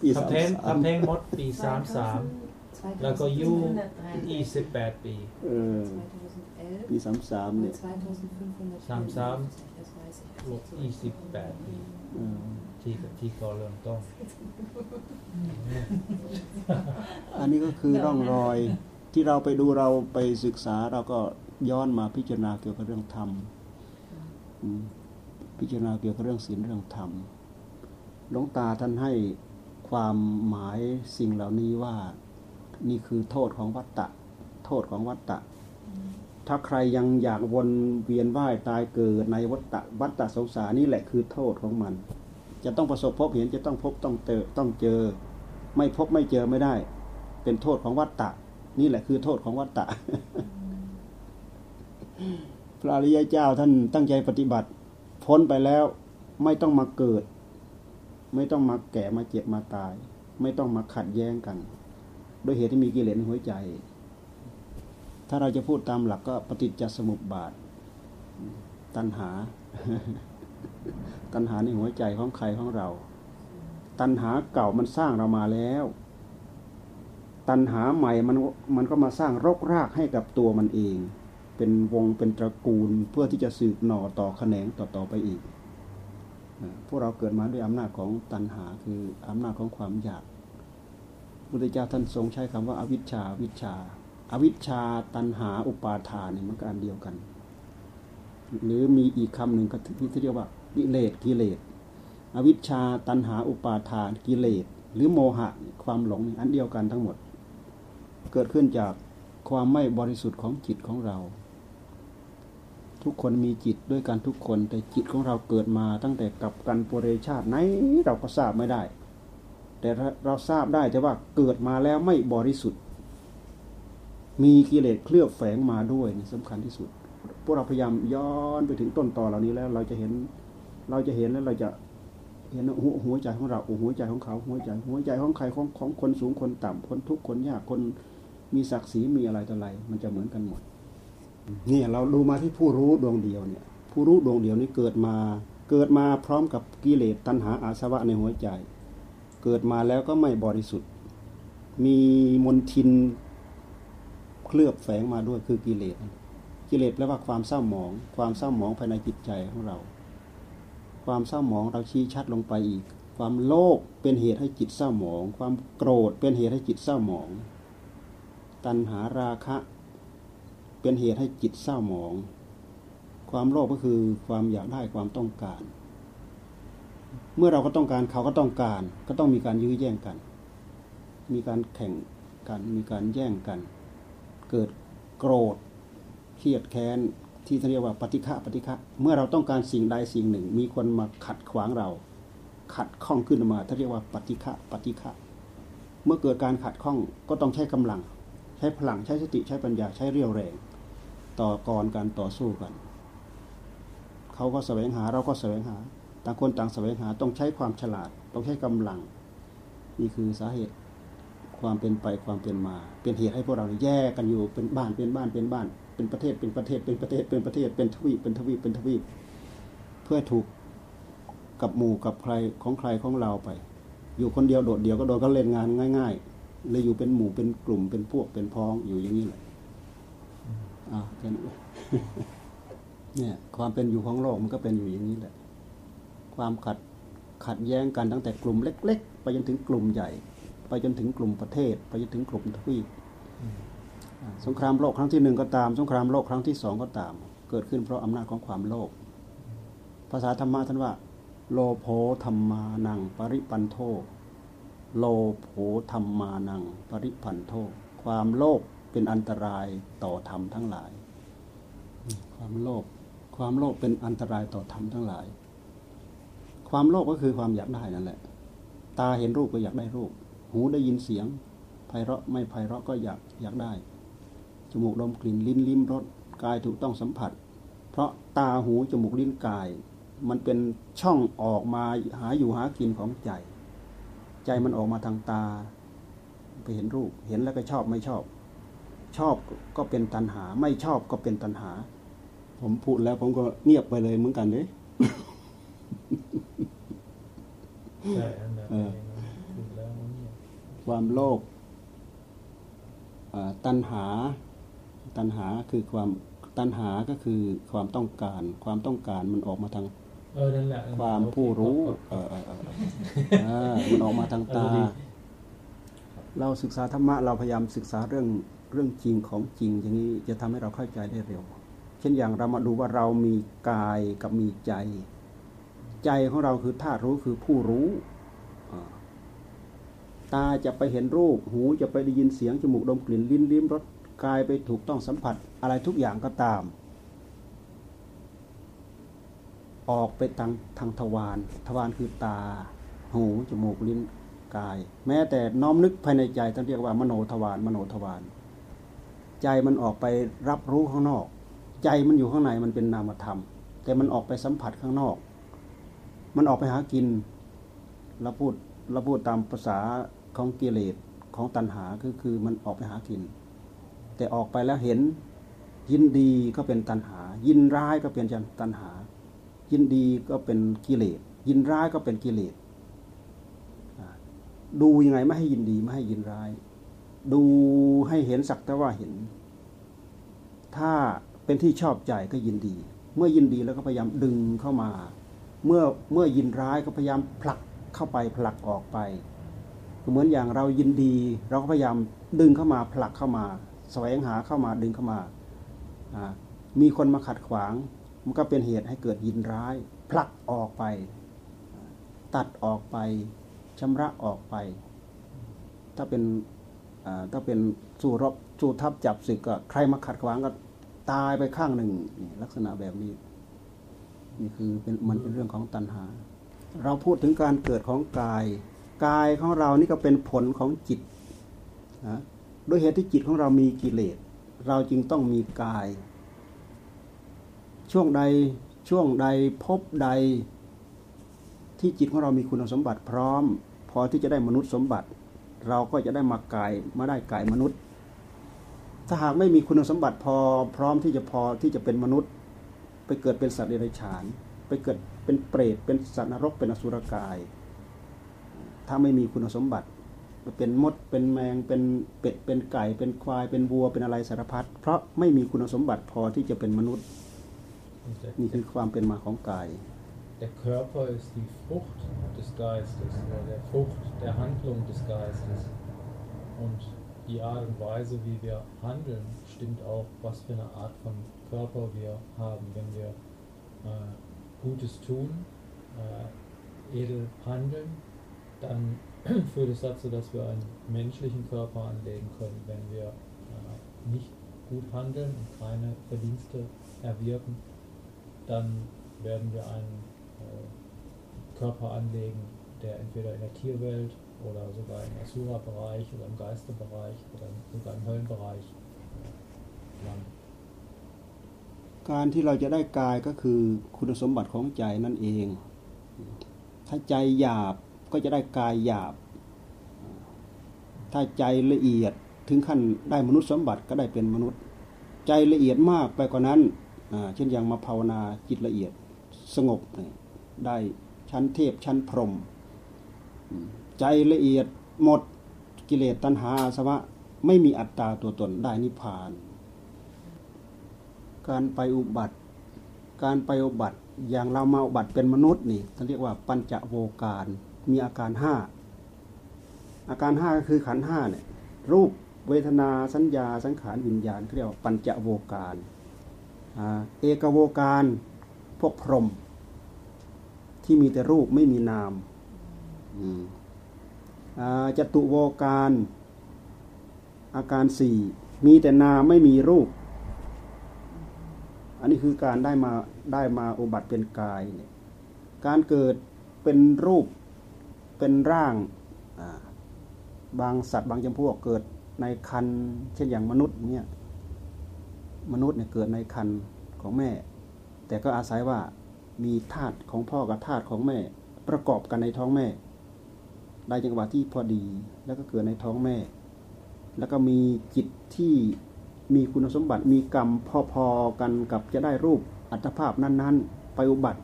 ปีสาทำมแท้งสามทำแท้งมดปีสามสาม แล้วก็อยู่ยี่สิบแปดปีเออ ปีสามสามเนี่ยสามสามบวกยี่สิบแปดปีเออที่ที่ก็เริ่มต้นอันนี้ก็คือร่องรอยที่เราไปดูเราไปศึกษาเราก็ย้อนมาพิจารณาเกี่ยวกับเรื่องธรรมอืมพิจารณาเกี่ยวกับเรื่องศีลเรื่องธรรมหลวงตาท่านให้ ความหมายสิ่งเหล่านี้ว่านี่คือโทษของวัฏฏะโทษของวัฏฏะถ้าใครยังอยากวนเวียนว่ายตายเกิดในวัฏฏะวัฏฏะสงสารนี่แหละคือโทษของมัน จะต้องประสบพบเห็นจะต้องพบต้องเจอต้องเจอ ไม่พบไม่เจอไม่ได้ เป็นโทษของวัฏฏะนี่แหละคือโทษของวัฏฏะพระอริยเจ้าท่านตั้งใจปฏิบัติ พ้นไปแล้วไม่ต้องมาเกิด ไม่ต้องมาแก่มาเจ็บมาตาย ไม่ต้องมาขัดแย้งกัน โดยเหตุที่มีกิเลสในหัวใจ ถ้าเราจะพูดตามหลักก็ปฏิจจสมุปบาท ตัณหา ตัณหาในหัวใจของใครของเรา ตัณหาเก่ามันสร้างเรามาแล้ว ตัณหาใหม่มันมันก็มาสร้างรกรากให้กับตัวมันเอง เป็นวงเป็นตระกูลเพื่อที่จะสืบหน่อต่อแขนงต่อต่อไปอีก พวกเราเกิดมาด้วยอำนาจของตัณหาคืออำนาจของความอยากพุทธเจ้าท่านทรงใช้คำว่าอาวิชชาวิชชาอาวิชชาตัณหาอุปาทานเนี่ยมันก็อันเดียวกัน หรือมีอีกคำหนึ่งก็ที่เรียกว่ากิเลสกิเลสอวิชชาตันหาอุปาทานกิเลสหรือโมหะความหลงอันเดียวกันทั้งหมด เกิดขึ้นจากความไม่บริสุทธิ์ของจิตของเรา ทุกคนมีจิตด้วยกันทุกคน แต่จิตของเราเกิดมาตั้งแต่กับกันปุเรชาติไหนเราก็ทราบไม่ได้ แต่เราทราบได้แต่ว่าเกิดมาแล้วไม่บริสุทธิ์ มีกิเลสเคลือบแฝงมาด้วยนี่สำคัญที่สุด พวกเราพยายามย้อนไปถึงต้นตอเหล่านี้แล้ว เราจะเห็น เราจะเห็นแล้วเราจะเห็นหัวหัวใจของเราหัวใจของเขา หัวใจ หัวใจของใครของของคนสูงคนต่ำคนทุกข์คนยากคนมีศักดิ์ศรีมีอะไรต่ออะไรมันจะเหมือนกันหมด เนี่ยเราดูมาที่ผู้รู้ดวงเดียวเนี่ย ผู้รู้ดวงเดียวนี้เกิดมาเกิดมาพร้อมกับกิเลสตัณหาอาสวะในหัวใจ เกิดมาแล้วก็ไม่บริสุทธิ์ มีมนทินเคลือบแฝงมาด้วยคือกิเลสกิเลสแปลว่าความเศร้าหมอง ความเศร้าหมองภายในจิตใจของเรา ความเศร้าหมองเราชี้ชัดลงไปอีก ความโลภเป็นเหตุให้จิตเศร้าหมอง ความโกรธเป็นเหตุให้จิตเศร้าหมอง ตัณหาราคะ เป็นเหตุให้จิตเศร้าหมอง ความโลภก็คือความอยากได้ความต้องการ เมื่อเราก็ต้องการเขาก็ต้องการ ก็ต้องมีการยื้อแย่งกัน มีการแข่งกันมีการแย่งกัน เกิดโกรธเครียดแค้นที่เรียกว่าปฏิฆะปฏิฆะเมื่อเราต้องการสิ่งใดสิ่งหนึ่ง มีคนมาขัดขวางเรา ขัดข้องขึ้นมาถ้าเรียกว่าปฏิฆะปฏิฆะเมื่อเกิดการขัดข้องก็ต้องใช้กำลัง ใช้พลังใช้สติใช้ปัญญาใช้เรี่ยวแรง ต่อกรการต่อสู้กัน เขาก็แสวงหาเราก็แสวงหา ต่างคนต่างแสวงหาต้องใช้ความฉลาด ต้องใช้กำลัง นี่คือสาเหตุความเป็นไปความเป็นมา เป็นเหตุให้พวกเราแยกกันอยู่เป็นบ้านเป็นบ้านเป็นบ้าน เป็นประเทศเป็นประเทศเป็นประเทศเป็นประเทศเป็นทวีปเป็นทวีปเป็นทวีปเพื่อถูกกับหมู่กับใครของใครของเราไป อยู่คนเดียวโดดเดียวก็โดนก็เล่นงานง่าย ๆ เลยอยู่เป็นหมู่เป็นกลุ่มเป็นพวกเป็นพ้องอยู่อย่างนี้แหละ อ่าแค่นี้เนี่ยความเป็นอยู่ของโลกมันก็เป็นอยู่อย่างนี้แหละ ความขัดขัดแย้งกันตั้งแต่กลุ่มเล็ก ๆ ไปจนถึงกลุ่มใหญ่ ไปจนถึงกลุ่มประเทศ ไปจนถึงกลุ่มทวีปสงครามโลกครั้งที่หนึ่งก็ตาม สงครามโลกครั้งที่สองก็ตาม เกิดขึ้นเพราะอำนาจของความโลภภาษาธรรมะท่านว่า โลโภธรรมานัง ปริปันโท โลโภธรรมานัง ปริปันโท ความโลภ เป็นอันตรายต่อธรรมทั้งหลาย ความโลภความโลภเป็นอันตรายต่อธรรมทั้งหลาย ความโลภก็คือความอยากได้นั่นแหละ ตาเห็นรูปก็อยากได้รูป หูได้ยินเสียงไพเราะไม่ไพเราะก็อยากอยากได้ จมูกดมกลิ่นลิ้นลิ้มรสกายถูกต้องสัมผัส เพราะตาหูจมูกลิ้นกาย มันเป็นช่องออกมาหาอยู่หากินของใจ ใจมันออกมาทางตา ไปเห็นรูปเห็นแล้วก็ชอบไม่ชอบ ชอบก็เป็นตัณหา ไม่ชอบก็เป็นตัณหา ผมพูดแล้วผมก็เงียบไปเลยเหมือนกันเลยใช่อันนั้นเออถูกแล้วความโลภตัณหา ตัณหาคือความตัณหาก็คือความต้องการ ความต้องการมันออกมาทางเออนั่นแหละความผู้รู้เออเออเออมันออกมาทางตา เราศึกษาธรรมะเราพยายามศึกษาเรื่อง เรื่องจริงของจริง อย่างนี้จะทำให้เราเข้าใจได้เร็ว เช่นอย่างเรามาดูว่าเรามีกายกับมีใจ ใจของเราคือธาตุรู้คือผู้รู้ตาจะไปเห็นรูป หูจะไปได้ยินเสียงจมูกดมกลิ่นลิ้นลิ้มรสกายไปถูกต้องสัมผัสอะไรทุกอย่างก็ตาม ออกไปทางทางทวารทวารคือตา หูจมูกลิ้นกาย แม้แต่น้อมนึกภายในใจต้องเรียกว่ามโนทวารมโนทวาร ใจมันออกไปรับรู้ข้างนอก ใจมันอยู่ข้างในมันเป็นนามธรรม แต่มันออกไปสัมผัสข้างนอก มันออกไปหากินเราพูดเราพูดตามภาษาของกิเลสของตัณหาคือคือมันออกไปหากิน แต่ออกไปแล้วเห็นยินดีก็เป็นตัณหา ยินร้ายก็เป็นตัณหา ยินดีก็เป็นกิเลสยินร้ายก็เป็นกิเลสดูยังไงไม่ให้ยินดีไม่ให้ยินร้าย ดูให้เห็นสักแต่ว่าเห็น ถ้าเป็นที่ชอบใจก็ยินดี เมื่อยินดีแล้วก็พยายามดึงเข้ามา เมื่อเมื่อยินร้ายก็พยายามผลักเข้าไปผลักออกไปเหมือนอย่างเรายินดี เราก็พยายามดึงเข้ามาผลักเข้ามา แสวงหาเข้ามาดึงเข้ามา มีคนมาขัดขวาง มันก็เป็นเหตุให้เกิดยินร้าย ผลักออกไป ตัดออกไปชำระออกไป ถ้าเป็น ถ้าเป็นสู้รบสู้ทับจับศึกก็ใครมาขัดขวางก็ตายไปข้างหนึ่งลักษณะแบบนี้ นี่คือเป็นมันเป็นเรื่องของตัณหา เราพูดถึงการเกิดของกาย กายของเรานี่ก็เป็นผลของจิตนะด้วยเหตุที่จิตของเรามีกิเลสเราจึงต้องมีกาย ช่วงใดช่วงใดพบใด ที่จิตของเรามีคุณสมบัติพร้อม พอที่จะได้มนุษย์สมบัติ เราก็จะได้มากายมาได้กายมนุษย์ ถ้าหากไม่มีคุณสมบัติพอพร้อมที่จะพอที่จะเป็นมนุษย์ ไปเกิดเป็นสัตว์เดรัจฉาน ไปเกิดเป็นเปรตเป็นสัตว์นรกเป็นอสุรกาย ถ้าไม่มีคุณสมบัติเป็นมดเป็นแมงเป็นเป็ดเป็นไก่ เป็นควายเป็นวัวเป็นอะไรสารพัดเพราะไม่มีคุณสมบัติพอที่จะเป็นมนุษย์ นี่คือความเป็นมาของกาย Der Körper ist die Frucht des Geistes oder der Frucht der Handlung des Geistes und die Art und Weise, wie wir handeln, stimmt auch, was für eine Art von Körper wir haben. Wenn wir äh, Gutes tun, äh, edel handeln, dann führt es dazu, dass wir einen menschlichen Körper anlegen können, wenn wir äh, nicht gut handeln und keine Verdienste erwirken, dann werden wir einen Körper anlegen, der entweder in der Tierwelt oder sogar im Asura-Bereich oder im Geisterbereich oder sogar im Höllenbereich landet. การที่เราจะได้กายก็คือคุณสมบัติของใจนั่นเอง ถ้าใจหยาบก็จะได้กายหยาบ ถ้าใจละเอียดถึงขั้นได้มนุษย์สมบัติก็ได้เป็นมนุษย์ ใจละเอียดมากไปกว่านั้น เช่นอย่างมาภาวนาจิตละเอียดสงบเได้ชั้นเทพชั้นพรหมใจละเอียดหมดกิเลสตัณหาสวะไม่มีอัตตาตัวตนได้นิพพาน การไปอุบัติ การไปอุบัติอย่างเรามาอุบัติเป็นมนุษย์นี่ท่านเรียกว่าปัญจโวการมีอาการห้าอาการห้าก็คือขันห้าเนี่ยรูปเวทนาสัญญาสังขารวิญญาณเรียกว่าปัญจโวการเอกโวการพวกพรหม ที่มีแต่รูปไม่มีนามจตุโวการ อาการสี่มีแต่นามไม่มีรูป อันนี้คือการได้มาได้มาอุบัติเป็นกายเนี่ยการเกิดเป็นรูปเป็นร่างบางสัตว์บางจำพวกเกิดในคันเช่นอย่างมนุษย์เนี่ยมนุษย์เนี่ยเกิดในคันของแม่ แต่ก็อาศัยว่า มีธาตุของพ่อกับธาตุของแม่ ประกอบกันในท้องแม่ ได้จังหวะที่พอดีแล้วก็เกิดในท้องแม่ แล้วก็มีจิตที่มีคุณสมบัติมีกรรมพอๆกันกับจะได้รูปอัตภาพนั้น ๆ ไปอุบัติ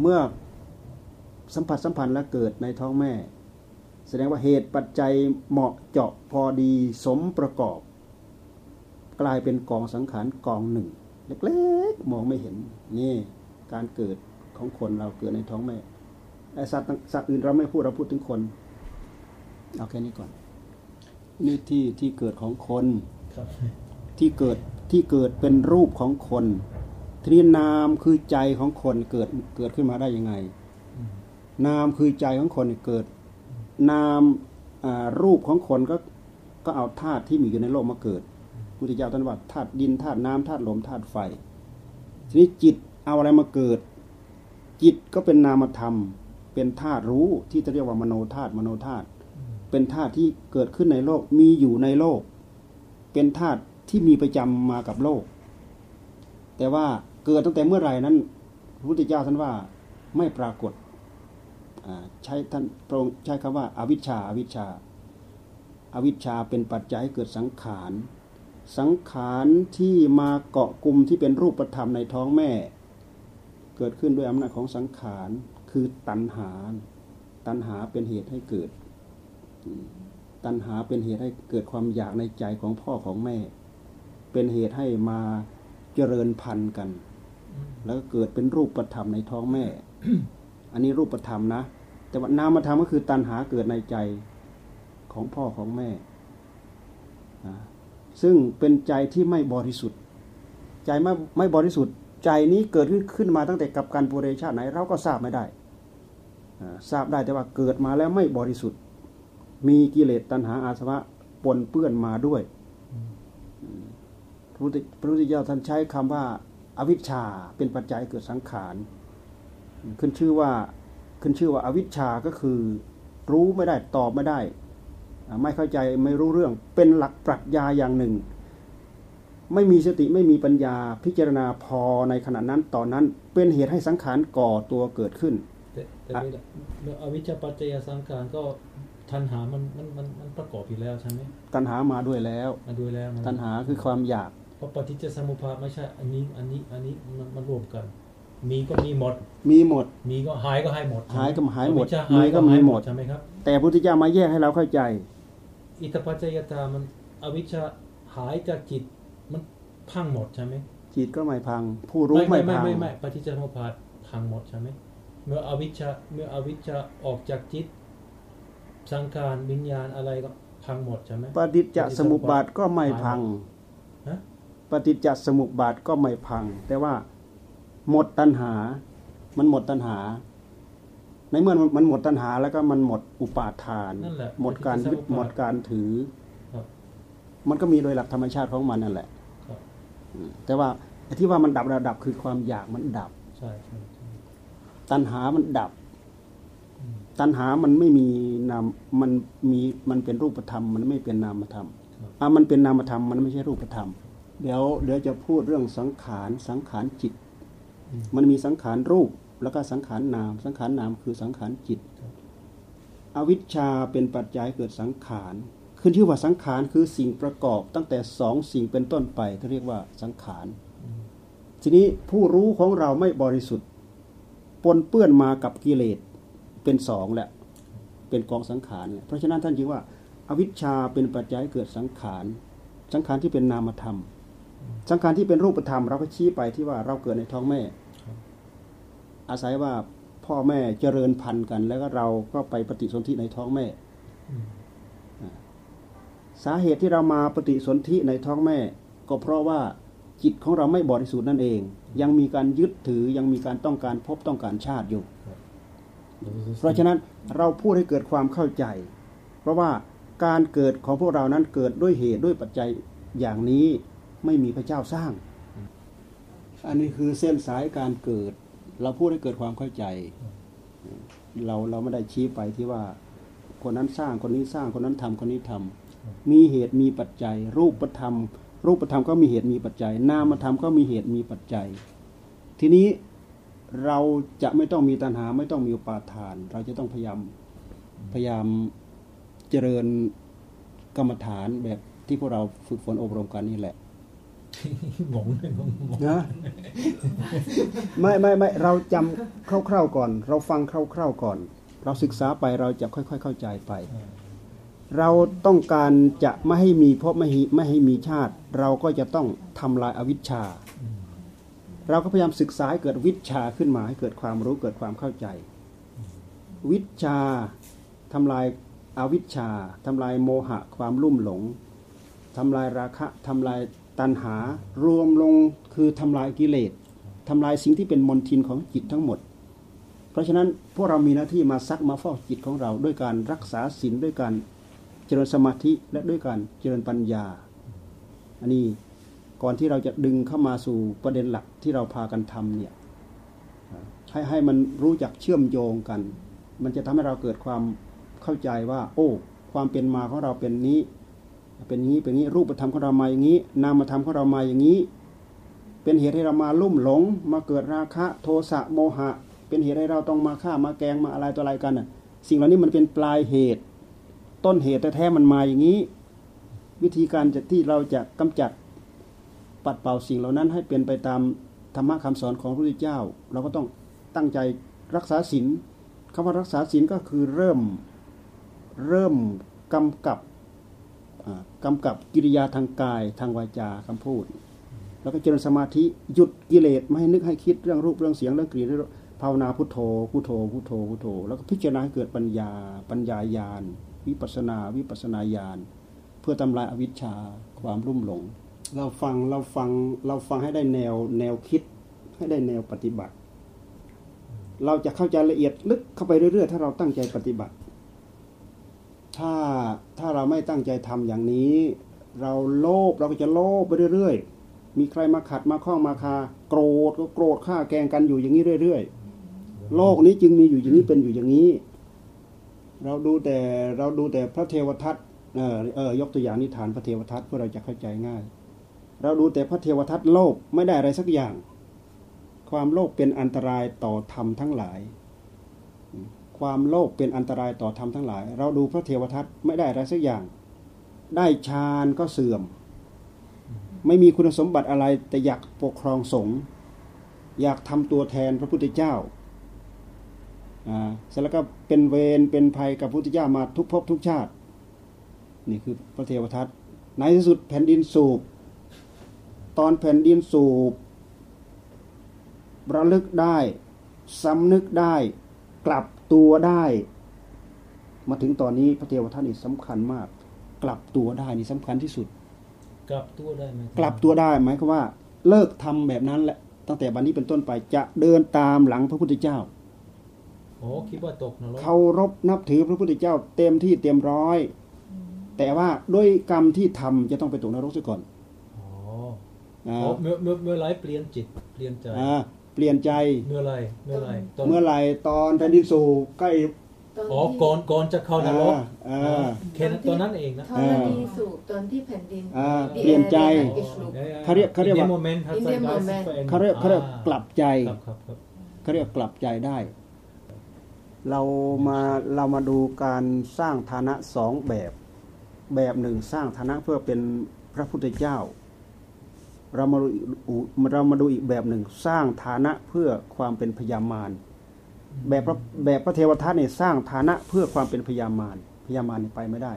เมื่อสัมผัสสัมพันธ์และเกิดในท้องแม่ แสดงว่าเหตุปัจจัยเหมาะเจาะพอดีสมประกอบ กลายเป็นกองสังขารกองหนึ่ง เล็กๆมองไม่เห็นนี่การเกิดของคนเราเกิดในท้องแม่ไอสัตว์ต่างสัตว์อื่นเราไม่พูดเราพูดถึงคนเอาแค่นี้ก่อน นี่ที่ที่เกิดของคนครับที่เกิดที่เกิดเป็นรูปของคนทีนี้นามคือใจของคนเกิดเกิดขึ้นมาได้ยังไงอืมนามคือใจของคนเกิด นามอ่ารูปของคนก็ก็เอาธาตุที่มีอยู่ในโลกมาเกิด พุทธเจ้าท่านว่าธาตุดินธาตุน้ำธาตุลมธาตุไฟทีนี้จิตเอาอะไรมาเกิด จิตก็เป็นนามธรรม เป็นธาตุรู้ที่จะเรียกว่ามโนธาตุมโนธาตุเป็นธาตุที่เกิดขึ้นในโลกมีอยู่ในโลก เป็นธาตุที่มีประจำมากับโลก แต่ว่าเกิดตั้งแต่เมื่อไหร่นั้นพระพุทธเจ้าท่านว่าไม่ปรากฏใช้ท่านพระองค์ใช้คำว่าอาวิชชาอาวิชชาอาวิชชาเป็นปัจจัยให้เกิดสังขาร สังขารที่มาเกาะกลุ่มที่เป็นรูปธรรมในท้องแม่ เกิดขึ้นด้วยอำนาจของสังขารคือตัณหา ตัณหาเป็นเหตุให้เกิด ตัณหาเป็นเหตุให้เกิดความอยากในใจของพ่อของแม่ เป็นเหตุให้มาเจริญพันธุ์กัน แล้วก็เกิดเป็นรูปธรรมในท้องแม่ อันนี้รูปธรรมนะ แต่ว่านามธรรมก็คือตัณหาเกิดในใจของพ่อของแม่ ซึ่งเป็นใจที่ไม่บริสุทธิ์ ใจไม่ไม่บริสุทธิ์ ใจนี้เกิดขึ้นขึ้นมาตั้งแต่กับการปุเรชาติไหนเราก็ทราบไม่ได้ทราบได้แต่ว่าเกิดมาแล้วไม่บริสุทธิ์ มีกิเลสตัณหาอาสวะปนเปื้อนมาด้วยพระพุทธพระพุทธเจ้าท่านใช้คำว่าอาวิชชาเป็นปัจจัยเกิดสังขารขึ้นชื่อว่าขึ้นชื่อว่าอาวิชชาก็คือ รู้ไม่ได้ตอบไม่ได้ ไม่เข้าใจไม่รู้เรื่อง เป็นหลักปรัชญาอย่างหนึ่ง ไม่มีสติไม่มีปัญญาพิจารณาพอในขณะนั้นตอนนั้นเป็นเหตุให้สังขารก่อตัวเกิดขึ้นแต่แต่เวลาเมื่ออวิชชาปัจจยสังขารก็ทันหามันมันมันมันประกอบอยู่แล้วใช่ไหมตัณหามาด้วยแล้วมาดูแล้วมันตัณหาคือความอยากเพราะปฏิจจสมุปบาทไม่ใช่อันนี้อันนี้อันนี้มันมันรวมกัน มีก็มีหมด มีหมด มีก็หายก็หายหมดหายก็หายหมดอวิชชมีก็มีหมดใช่ไหมครับแต่พระพุทธเจ้ามาแยกให้เราเข้าใจ อิทธปัจจยตามันอวิชชาหายจากจิตมันพังหมดใช่ไหมจิตก็ไม่พัง ผู้รู้ไม่ไม่พังไม่ไม่ปฏิจจสมุปบาทพังหมดใช่ไหมเมื่ออวิชชาเมื่ออวิชชาออกจากจิต สังขารวิญญาณอะไรก็พังหมดใช่ไหมปฏิจจสมุปบาทก็ไม่พังฮะปฏิจจสมุปบาทก็ไม่พัง แต่ว่าหมดตัณหา มันหมดตัณหา ในเมื่อมันมันหมดตัณหาแล้วก็มันหมดอุปาทานนั่นแหละหมดการยึดปฏิจจสมุปบาทหมดการถือครับมันก็มีโดยหลักธรรมชาติของมันนั่นแหละครับอืมแต่ว่าไอ้ที่ว่ามันดับระดับคือความอยากมันดับใช่ใช่ใช่ตัณหามันดับอืมตัณหามันไม่มีนามมันมีมันเป็นรูปธรรม มันไม่เป็นนามธรรมครับอะมันเป็นนามธรรมมันไม่ใช่รูปธรรม เดี๋ยวเดี๋ยวจะพูดเรื่องสังขารสังขารจิตอืมมันมีสังขารรูป แล้วก็สังขารนาม สังขารนามคือสังขารจิต อวิชชาเป็นปัจจัยเกิดสังขาร ขึ้นชื่อว่าสังขารคือสิ่งประกอบตั้งแต่สองสิ่งเป็นต้นไปเขาเรียกว่าสังขาร ทีนี้ผู้รู้ของเราไม่บริสุทธิ์ ปนเปื้อนมากับกิเลสเป็นสองแหละ เป็นกองสังขารเพราะฉะนั้นท่านจึงว่า อวิชชาเป็นปัจจัยเกิดสังขาร สังขารที่เป็นนามธรรม สังขารที่เป็นรูปธรรมเราก็ชี้ไปที่ว่าเราเกิดในท้องแม่ อาศัยว่าพ่อแม่เจริญพันธุ์กัน แล้วก็เราก็ไปปฏิสนธิในท้องแม่อืมสาเหตุที่เรามาปฏิสนธิในท้องแม่ ก็เพราะว่าจิตของเราไม่บริสุทธิ์นั่นเอง ยังมีการยึดถือยังมีการต้องการพบต้องการชาติอยู่ เพราะฉะนั้นเราพูดให้เกิดความเข้าใจ เพราะว่าการเกิดของพวกเรานั้นเกิดด้วยเหตุด้วยปัจจัยอย่างนี้ไม่มีพระเจ้าสร้าง อันนี้คือเส้นสายการเกิด เราพูดให้เกิดความเข้าใจ เราเราไม่ได้ชี้ไปที่ว่า คนนั้นสร้างคนนี้สร้างคนนั้นทำคนนี้ทำมีเหตุมีปัจจัย รูปธรรม รูปธรรมก็มีเหตุมีปัจจัย นามธรรมก็มีเหตุมีปัจจัย ทีนี้เราจะไม่ต้องมีตัณหาไม่ต้องมีอุปาทาน เราจะต้องพยายามพยายามเจริญกรรมฐานแบบที่พวกเราฝึกฝนอบรมกันนี่แหละ งงเลยงนะไม่ไม่ไม่เราจำคร่าวๆก่อน เราฟังคร่าวๆก่อน เราศึกษาไปเราจะค่อย ๆ เข้าใจไป เราต้องการจะไม่ให้มีภพไม่ห้ไม่ให้มีชาติ เราก็จะต้องทำลายอวิชชา เราก็พยายามศึกษาให้เกิดวิชาขึ้นมาให้เกิดความรู้เกิดความเข้าใจ วิชาทำลายอาวิชชาทำลายโมหะความลุ่มหลงทำลายราคะทำลาย ตัณหารวมลงคือทำลายกิเลสทำลายสิ่งที่เป็นมลทินของจิตทั้งหมด เพราะฉะนั้นพวกเรามีหน้าที่มาซักมาฟอกจิตของเรา ด้วยการรักษาศีลด้วยการเจริญสมาธิและด้วยการเจริญปัญญา อันนี้ก่อนที่เราจะดึงเข้ามาสู่ประเด็นหลักที่เราพากันทำเนี่ยให้ให้มันรู้จักเชื่อมโยงกัน มันจะทำให้เราเกิดความเข้าใจว่า โอ้ ความเป็นมาของเราเป็นนี้ เป็นนี้เป็นนี้รูปธรรมของเรามาอย่างนี้ นามธรรมของเรามาอย่างนี้ เป็นเหตุให้เรามาลุ่มหลง มาเกิดราคะโทสะโมหะ เป็นเหตุให้เราต้องมาฆ่ามาแกงมาอะไรตัวอะไรกันน่ะสิ่งเหล่านี้มันเป็นปลายเหตุ ต้นเหตุแท้ๆมันมาอย่างนี้ วิธีการจะที่เราจะกำจัดปัดเป่าสิ่งเหล่านั้นให้เป็นไปตามธรรมะคำสอนของพระพุทธเจ้า เราก็ต้องตั้งใจรักษาศีลคำว่ารักษาศีลก็คือเริ่มเริ่มกำกับ กำกับกิริยาทางกายทางวาจาคำพูด แล้วก็เจริญสมาธิหยุดกิเลสไม่ให้นึกให้คิดเรื่องรูปเรื่องเสียงเรื่องกลิ่นเรื่องภาวนาพุทโธพุทโธพุทโธพุทโธ แล้วก็พิจารณาให้เกิดปัญญา ปัญญาญาณวิปัสนาวิปัสสนาญาณเพื่อทำลายอวิชชาความรุ่มหลง เราฟังเราฟังเราฟังให้ได้แนวแนวคิดให้ได้แนวปฏิบัติ เราจะเข้าใจละเอียดลึกเข้าไปเรื่อยๆ ถ้าเราตั้งใจปฏิบัติ ถ้าถ้าเราไม่ตั้งใจทำอย่างนี้ เราโลภเราก็จะโลภไปเรื่อยๆ มีใครมาขัดมาข้องมาคา โกรธก็โกรธฆ่าแกงกันอยู่อย่างนี้เรื่อยๆ โลกนี้จึงมีอยู่อย่างนี้เป็นอยู่อย่างนี้ เราดูแต่เราดูแต่พระเทวทัตเออเออยกตัวอย่างนิทานพระเทวทัตเพื่อเราจะเข้าใจง่าย เราดูแต่พระเทวทัตโลภไม่ได้อะไรสักอย่าง ความโลภเป็นอันตรายต่อธรรมทั้งหลาย ความโลภเป็นอันตรายต่อธรรมทั้งหลาย เราดูพระเทวทัตไม่ได้อะไรสักอย่าง ได้ฌานก็เสื่อม ไม่มีคุณสมบัติอะไรแต่อยากปกครองสงฆ์อยากทำตัวแทนพระพุทธเจ้าอ่าเสร็จแล้วก็เป็นเวรเป็นภัยกับพระพุทธเจ้ามาทุกภพทุกชาติ นี่คือพระเทวทัตในที่สุดแผ่นดินสูบ ตอนแผ่นดินสูบระลึกได้สำนึกได้กลับ ตัวได้ มาถึงตอนนี้พระเทวทัตนี่สำคัญมาก กลับตัวได้นี่สำคัญที่สุด กลับตัวได้ไหมกลับตัวได้หมายความว่า เลิกทำแบบนั้นแหละตั้งแต่บันนี้เป็นต้นไปจะเดินตามหลังพระพุทธเจ้าโอ้คิดว่าตกนรกเคารพนับถือพระพุทธเจ้าเต็มที่เต็มร้อย แต่ว่าด้วยกรรมที่ทำจะต้องไปตกนรกซะก่อนอ๋ออ่าอ๋อเมื่อเมื่อเมื่อไรเปลี่ยนจิตเปลี่ยนใจอ่า เปลี่ยนใจเมื่อไรเมื่อไรตอนเมื่อไหร่ตอนแผ่นดินสูบใกล้อ๋อก่อนก่อนจะเข้านรกอ่าอ่าแค่นั้นตอนนั้นเองนะธรณีสูบตอนที่แผ่นดินอ่า Die เปลี่ยนใจ Erde hat อ๋อ geschluckt ja, ja, ja. เขาเรียกเขาเรียกว่า In dem Moment hat In sein dem Geist sich Moment. verändert. เขาเรียกเขาเรียกอ่กลับใจครับครับครับเขาเรียกกลับใจได้ เรามาเรามาดูการสร้างฐานะสองแบบ แบบหนึ่งสร้างฐานะเพื่อเป็นพระพุทธเจ้า เรามาดูอีกเรามาดูอีกแบบหนึ่ง สร้างฐานะเพื่อความเป็นพยามารแบบพระแบบพระเทวทัตเนี่ยสร้างฐานะเพื่อความเป็นพยามารพยามารนี่ไปไม่ได้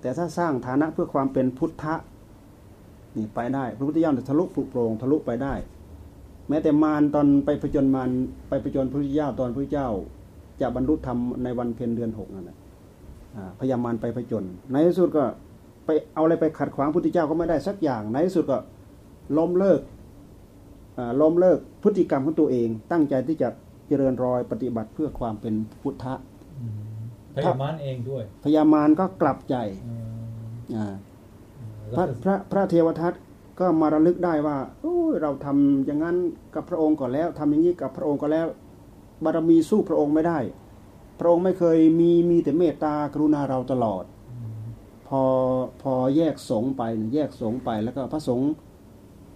แต่ถ้าสร้างฐานะเพื่อความเป็นพุทธะนี่ไปได้ พระพุทธเจ้าเนี่ยทะลุปลุกโปร่งทะลุไปได้ แม้แต่มารตอนไปผจญมารไปผจญพระพุทธเจ้าตอนพระพุทธเจ้า จะบรรลุธรรมในวันเพ็ญเดือนหกนั่นแหละอ่าพยามารไปผจญในที่สุดก็ ไปเอาอะไรไปขัดขวางพระพุทธเจ้าก็ไม่ได้สักอย่างในที่สุดก็ล้มเลิกอ่าล้มเลิกพฤติกรรมของตัวเอง ตั้งใจที่จะเจริญรอยปฏิบัติเพื่อความเป็นพุทธะอืมพยามารเองด้วย พยามารก็กลับใจอืมอ่าแล้วพระก็พระพระเทวทัตก็มาระลึกได้ว่าโอ้ยเราทำอย่างนั้นกับพระองค์ก่อนแล้วทำอย่างนี้กับพระองค์ก็แล้ว บารมีสู้พระองค์ไม่ได้ พระองค์ไม่เคยมีมีแต่เมตตากรุณาเราตลอดอืม พอพอแยกสงฆ์ไปแยกสงฆ์ไปแล้วก็พระสงฆ์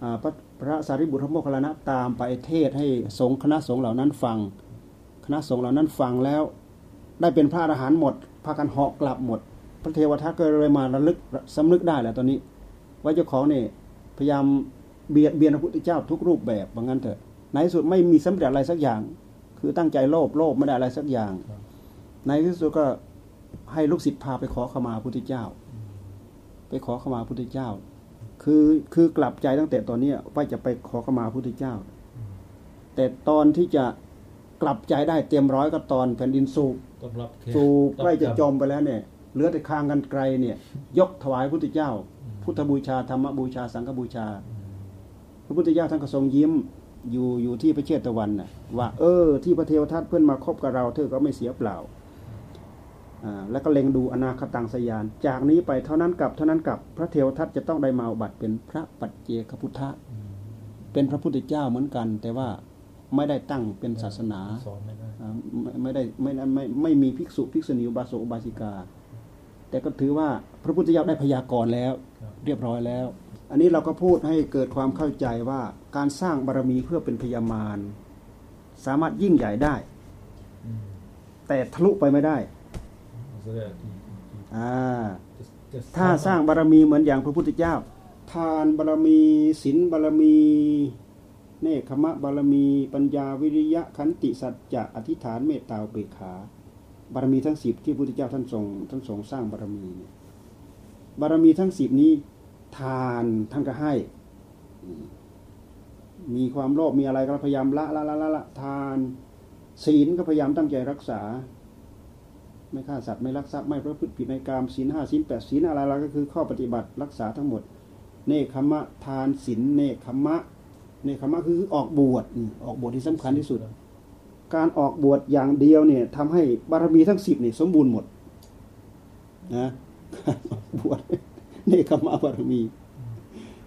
อ่าพระพระสารีบุตรพระโมคคัลลานะตามไปเทศให้สงฆ์คณะสงฆ์เหล่านั้นฟัง คณะสงฆ์เหล่านั้นฟังแล้ว ได้เป็นพระอรหันต์หมดพากันเหาะกลับหมด พระเทวทัตก็เลยมาระลึกสำนึกได้แหละตอนนี้ ว่าเจ้าของเนี่ยพยายามเบียดเบียนพระพุทธเจ้าทุกรูปแบบว่างั้นเถอะในที่สุดไม่มีสำเร็จอะไรสักอย่าง คือตั้งใจโลภโลภไม่ได้อะไรสักอย่างครับในที่สุดก็ให้ลูกศิษย์พาไปขอขมาพระพุทธเจ้า ไปขอขมาพระพุทธเจ้า คือคือกลับใจตั้งแต่ตอนเนี้ยว่าจะไปขอขมาพระพุทธเจ้า แต่ตอนที่จะกลับใจได้เต็มร้อยก็ตอนแผ่นดินสูบต้องรับแขกสูบรับใกล้จะกรรจมไปแล้วเนี่ยเหลือแต่คางกันไกลเนี่ย ยกถวายพระพุทธเจ้า พุทธบูชาธรรมบูชาสังฆบูชา พระพุทธเจ้าท่านก็ทรงยิ้มอยู่อยู่ที่พระเชตวันน่ะว่า เออ ที่พระเทวทัตเพื่อนมาคบกับเราเธอก็ไม่เสียเปล่าอ่า แล้วก็เล็งดูอนาคตังสยาน จากนี้ไปเท่านั้นกับเท่านั้นกับพระเทวทัตจะต้องได้มาอุบัติเป็นพระปัจเจกพุทธะอืมเป็นพระพุทธเจ้าเหมือนกัน แต่ว่าไม่ได้ตั้งเป็นศาสนาสอนไม่ได้อ่าไม่ไม่ได้ไม่ได้ไม่ไม่มีภิกษุภิกษุณีอุบาสกอุบาสิกา แต่ก็ถือว่าพระพุทธเจ้าได้พยากรณ์แล้วครับเรียบร้อยแล้ว อันนี้เราก็พูดให้เกิดความเข้าใจว่าการสร้างบารมีเพื่อเป็นพยามารสามารถยิ่งใหญ่ได้อืมแต่ทะลุไปไม่ได้ ถ้าสร้างบารมีเหมือนอย่างพระพุทธเจ้า ทานบารมีศีลบารมีเนคขมะบารมีปัญญาวิริยะขันติสัจจะอธิษฐานเมตตาเบกขาบารมีทั้งสิบที่พระพุทธเจ้าท่านทรงท่านทรงสร้างบารมีเนี่ยบารมีทั้งสิบนี้ ทานท่านก็ให้อืมมีความโลภมีอะไรก็พยายามละละละละละทาน ศีลก็พยายามตั้งใจรักษา ไม่ฆ่าสัตว์ไม่ลักทรัพย์ไม่ประพฤติผิดในกามศีลห้าศีลแปดศีลอะไรเรก็คือข้อปฏิบัติรักษาทั้งหมด เนคขมะทานศีลเนคขมะเนคขมะคือออกบวชออกบวชที่สำคัญที่สุด การออกบวชอย่างเดียวเนี่ยทำให้บารมีทั้งสิบเนี่ยสมบูรณ์หมดนะการออกบวชเนคขมะบารมี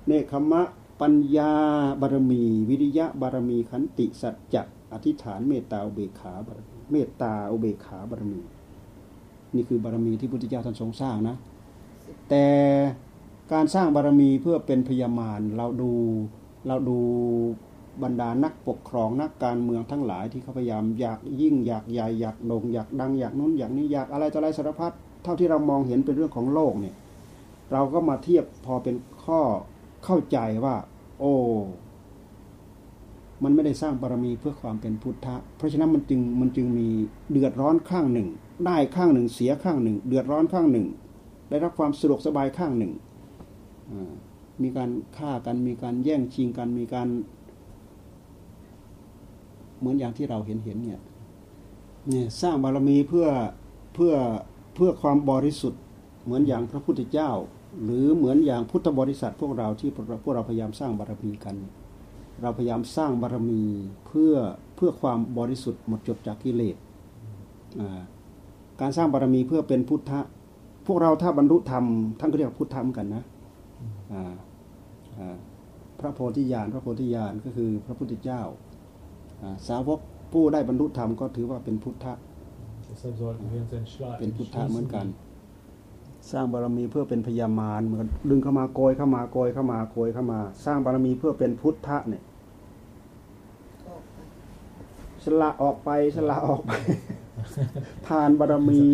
เนคขมะปัญญาบารมี วิริยะบารมีขันติสัจจะอธิษฐานเมตตาอุเบกขาบารมีเมตตาอุเบกขาบารมี นี่คือบารมีที่พุทธเจ้าท่านทรงสร้างนะ แต่การสร้างบารมีเพื่อเป็นพยามารเราดูเราดูบรรดานักปกครองนักการเมืองทั้งหลายที่เขาพยายามอยากยิ่งอยากใหญ่อยากโด่งอยากดังอยากนู้นอยากนี้อยากอะไรต่ออะไรสารพัดเท่าที่เรามองเห็นเป็นเรื่องของโลกเนี่ยเราก็มาเทียบพอเป็นข้อเข้าใจว่า โอ้มันไม่ได้สร้างบารมีเพื่อความเป็นพุทธะ เพราะฉะนั้นมันจึงมันจึงมีเดือดร้อนข้างหนึ่ง ได้ข้างหนึ่งเสียข้างหนึ่ง เดือดร้อนข้างหนึ่ง ได้รับความสะดวกสบายข้างหนึ่ง มีการฆ่ากันมีการแย่งชิงกันมีการ เหมือนอย่างที่เราเห็นเห็นเนี่ยเนี่ยสร้างบารมีเพื่อเพื่อเพื่อความบริสุทธิ์เหมือนอย่างพระพุทธเจ้า หรือเหมือนอย่างพุทธบริษัทพวกเราที่พวกเราพวกเราพยายามสร้างบารมีกัน เราพยายามสร้างบารมีเพื่อเพื่อความบริสุทธิ์หมดจดจากกิเลสอ่า การสร้างบารมีเพื่อเป็นพุทธะ พวกเราถ้าบรรลุธรรมท่านก็เรียกว่าพุทธะเหมือนกันนะอ่าอ่าพระโพธิญาณพระโพธิญาณก็คือพระพุทธเจ้าอ่าสาวกผู้ได้บรรลุธรรมก็ถือว่าเป็นพุทธะ Deshalb sollten wir uns entschla- เป็นพุทธะเหมือนกัน entschließen, สร้างบารมีเพื่อเป็นพยามารเหมือนดึงเข้ามาโกยเข้ามาโกยเข้ามาโกยเข้ามา สร้างบารมีเพื่อเป็นพุทธะเนี่ยออกไปสละออกไปสละออกไป ทานบารมี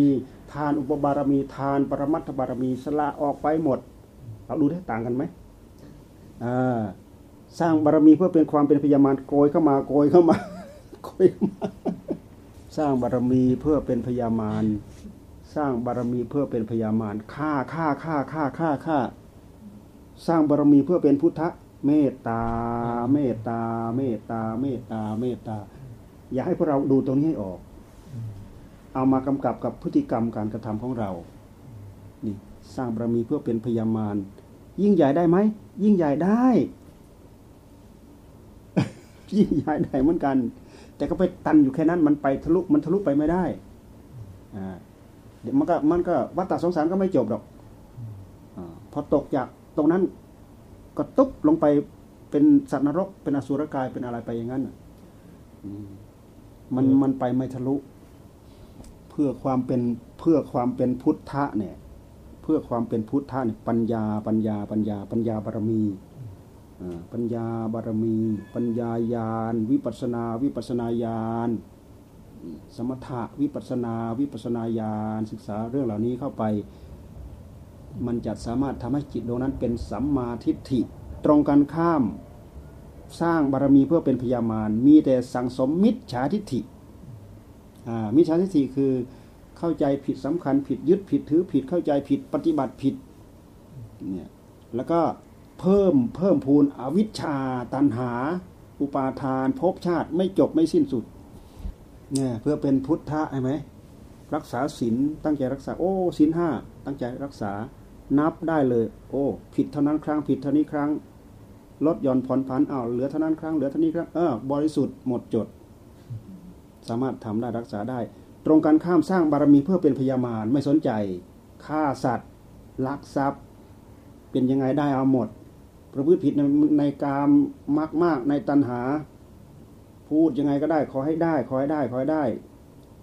ทานอุปบารมี ทานปรมัตถบารมีสละออกไปหมด เราดูได้ต่างกันไหมสร้างบารมีเพื่อเป็นความเป็นพยามารโกยเข้ามาโกยเข้ามาโกยเข้ามา สร้างบารมีเพื่อเป็นพยามารสร้างบารมีเพื่อเป็นพยามารฆ่าฆ่าฆ่าฆ่าฆ่าฆ่าสร้างบารมีเพื่อเป็นพุทธเมตตา เมตตา เมตตา เมตตา เมตตา อยากให้พวกเราดูตรงนี้ให้ออก เอามากำกับกับพฤติกรรมการกระทำของเรา นี่สร้างบารมีเพื่อเป็นพยามารยิ่งใหญ่ได้ไหม ยิ่งใหญ่ได้ ยิ่งใหญ่ได้เหมือนกัน แต่ก็ไปตันอยู่แค่นั้น มันไปทะลุมันทะลุไปไม่ได้อ่าเดี๋ยวมันก็มันก็วัฏฏะสงสารก็ไม่จบหรอกอพอตกจากตรงนั้นก็ตุ๊บลงไปเป็นสัตว์นรก เป็นอสุรกายเป็นอะไรไปอย่างนั้นมันมันไปไม่ทะลุ พื่อความเป็นเพื่อความเป็นพุทธะเนี่ยเพื่อความเป็นพุทธะเนี่ยปัญญาปัญญาปัญญาปัญญาบารมีปัญญาบารมี ปัญญาญาณวิปัสนาวิปัสนาญาณสมถะวิปัสนาวิปัสนาญาณศึกษาเรื่องเหล่านี้เข้าไป มันจะสามารถทำให้จิตดวงนั้นเป็นสัมมาทิฏฐิตรงกันข้าม สร้างบารมีเพื่อเป็นพยามารมีแต่สังสมมิจฉาทิฏฐิ มิจฉาทิฏฐิคือเข้าใจผิดสำคัญผิดยึดผิดถือผิดเข้าใจผิดปฏิบัติผิดเนี่ยแล้วก็เพิ่มเพิ่มพูนอวิชชาตันหา อุปาทานภพชาติไม่จบไม่สิ้นสุดเนี่ยเพื่อเป็นพุทธะใช่ไหมรักษาศีลตั้งใจรักษาโอ้ศีลห้าตั้งใจรักษานับได้เลย โอ้ ผิดเท่านั้นครั้งผิดเท่านี้ครั้งลดหย่อนผ่อนผันอ้าวเหลือเท่านั้นครั้งเหลือเท่านี้ครั้งเออบริสุทธิ์หมดจด สามารถทำได้รักษาได้ ตรงกันข้ามสร้างบารมีเพื่อเป็นพยามารไม่สนใจฆ่าสัตว์ลักทรัพย์ เป็นยังไงได้เอาหมด ประพฤติผิดในในกามมากมากในตัณหา พูดยังไงก็ได้ขอให้ได้ขอให้ได้ขอให้ได้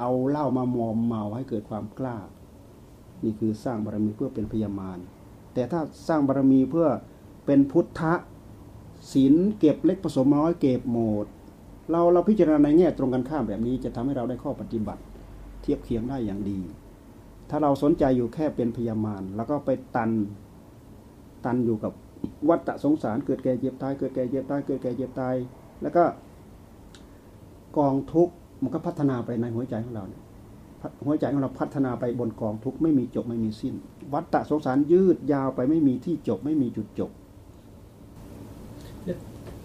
เอาเหล้ามามอมเมาให้เกิดความกล้า นี่คือสร้างบารมีเพื่อเป็นพยามารแต่ถ้าสร้างบารมีเพื่อเป็นพุทธะศีลเก็บเล็กผสมน้อยเก็บหมด เราเราพิจารณาในแง่ตรงกันข้ามแบบนี้ จะทำให้เราได้ข้อปฏิบัติ เทียบเคียงได้อย่างดี ถ้าเราสนใจอยู่แค่เป็นพยามารแล้วก็ไปตันตันอยู่กับวัฏสงสารเกิดแก่เจ็บตาย เกิดแก่เจ็บตายเกิดแก่เจ็บตาย แล้วก็กองทุกข์มันก็พัฒนาไปในหัวใจของเราเนี่ยหัวใจของเราพัฒนาไปบนกองทุกข์ไม่มีจบไม่มีสิ้น วัฏสงสารยืดยาวไปไม่มีที่จบไม่มีจุดจบ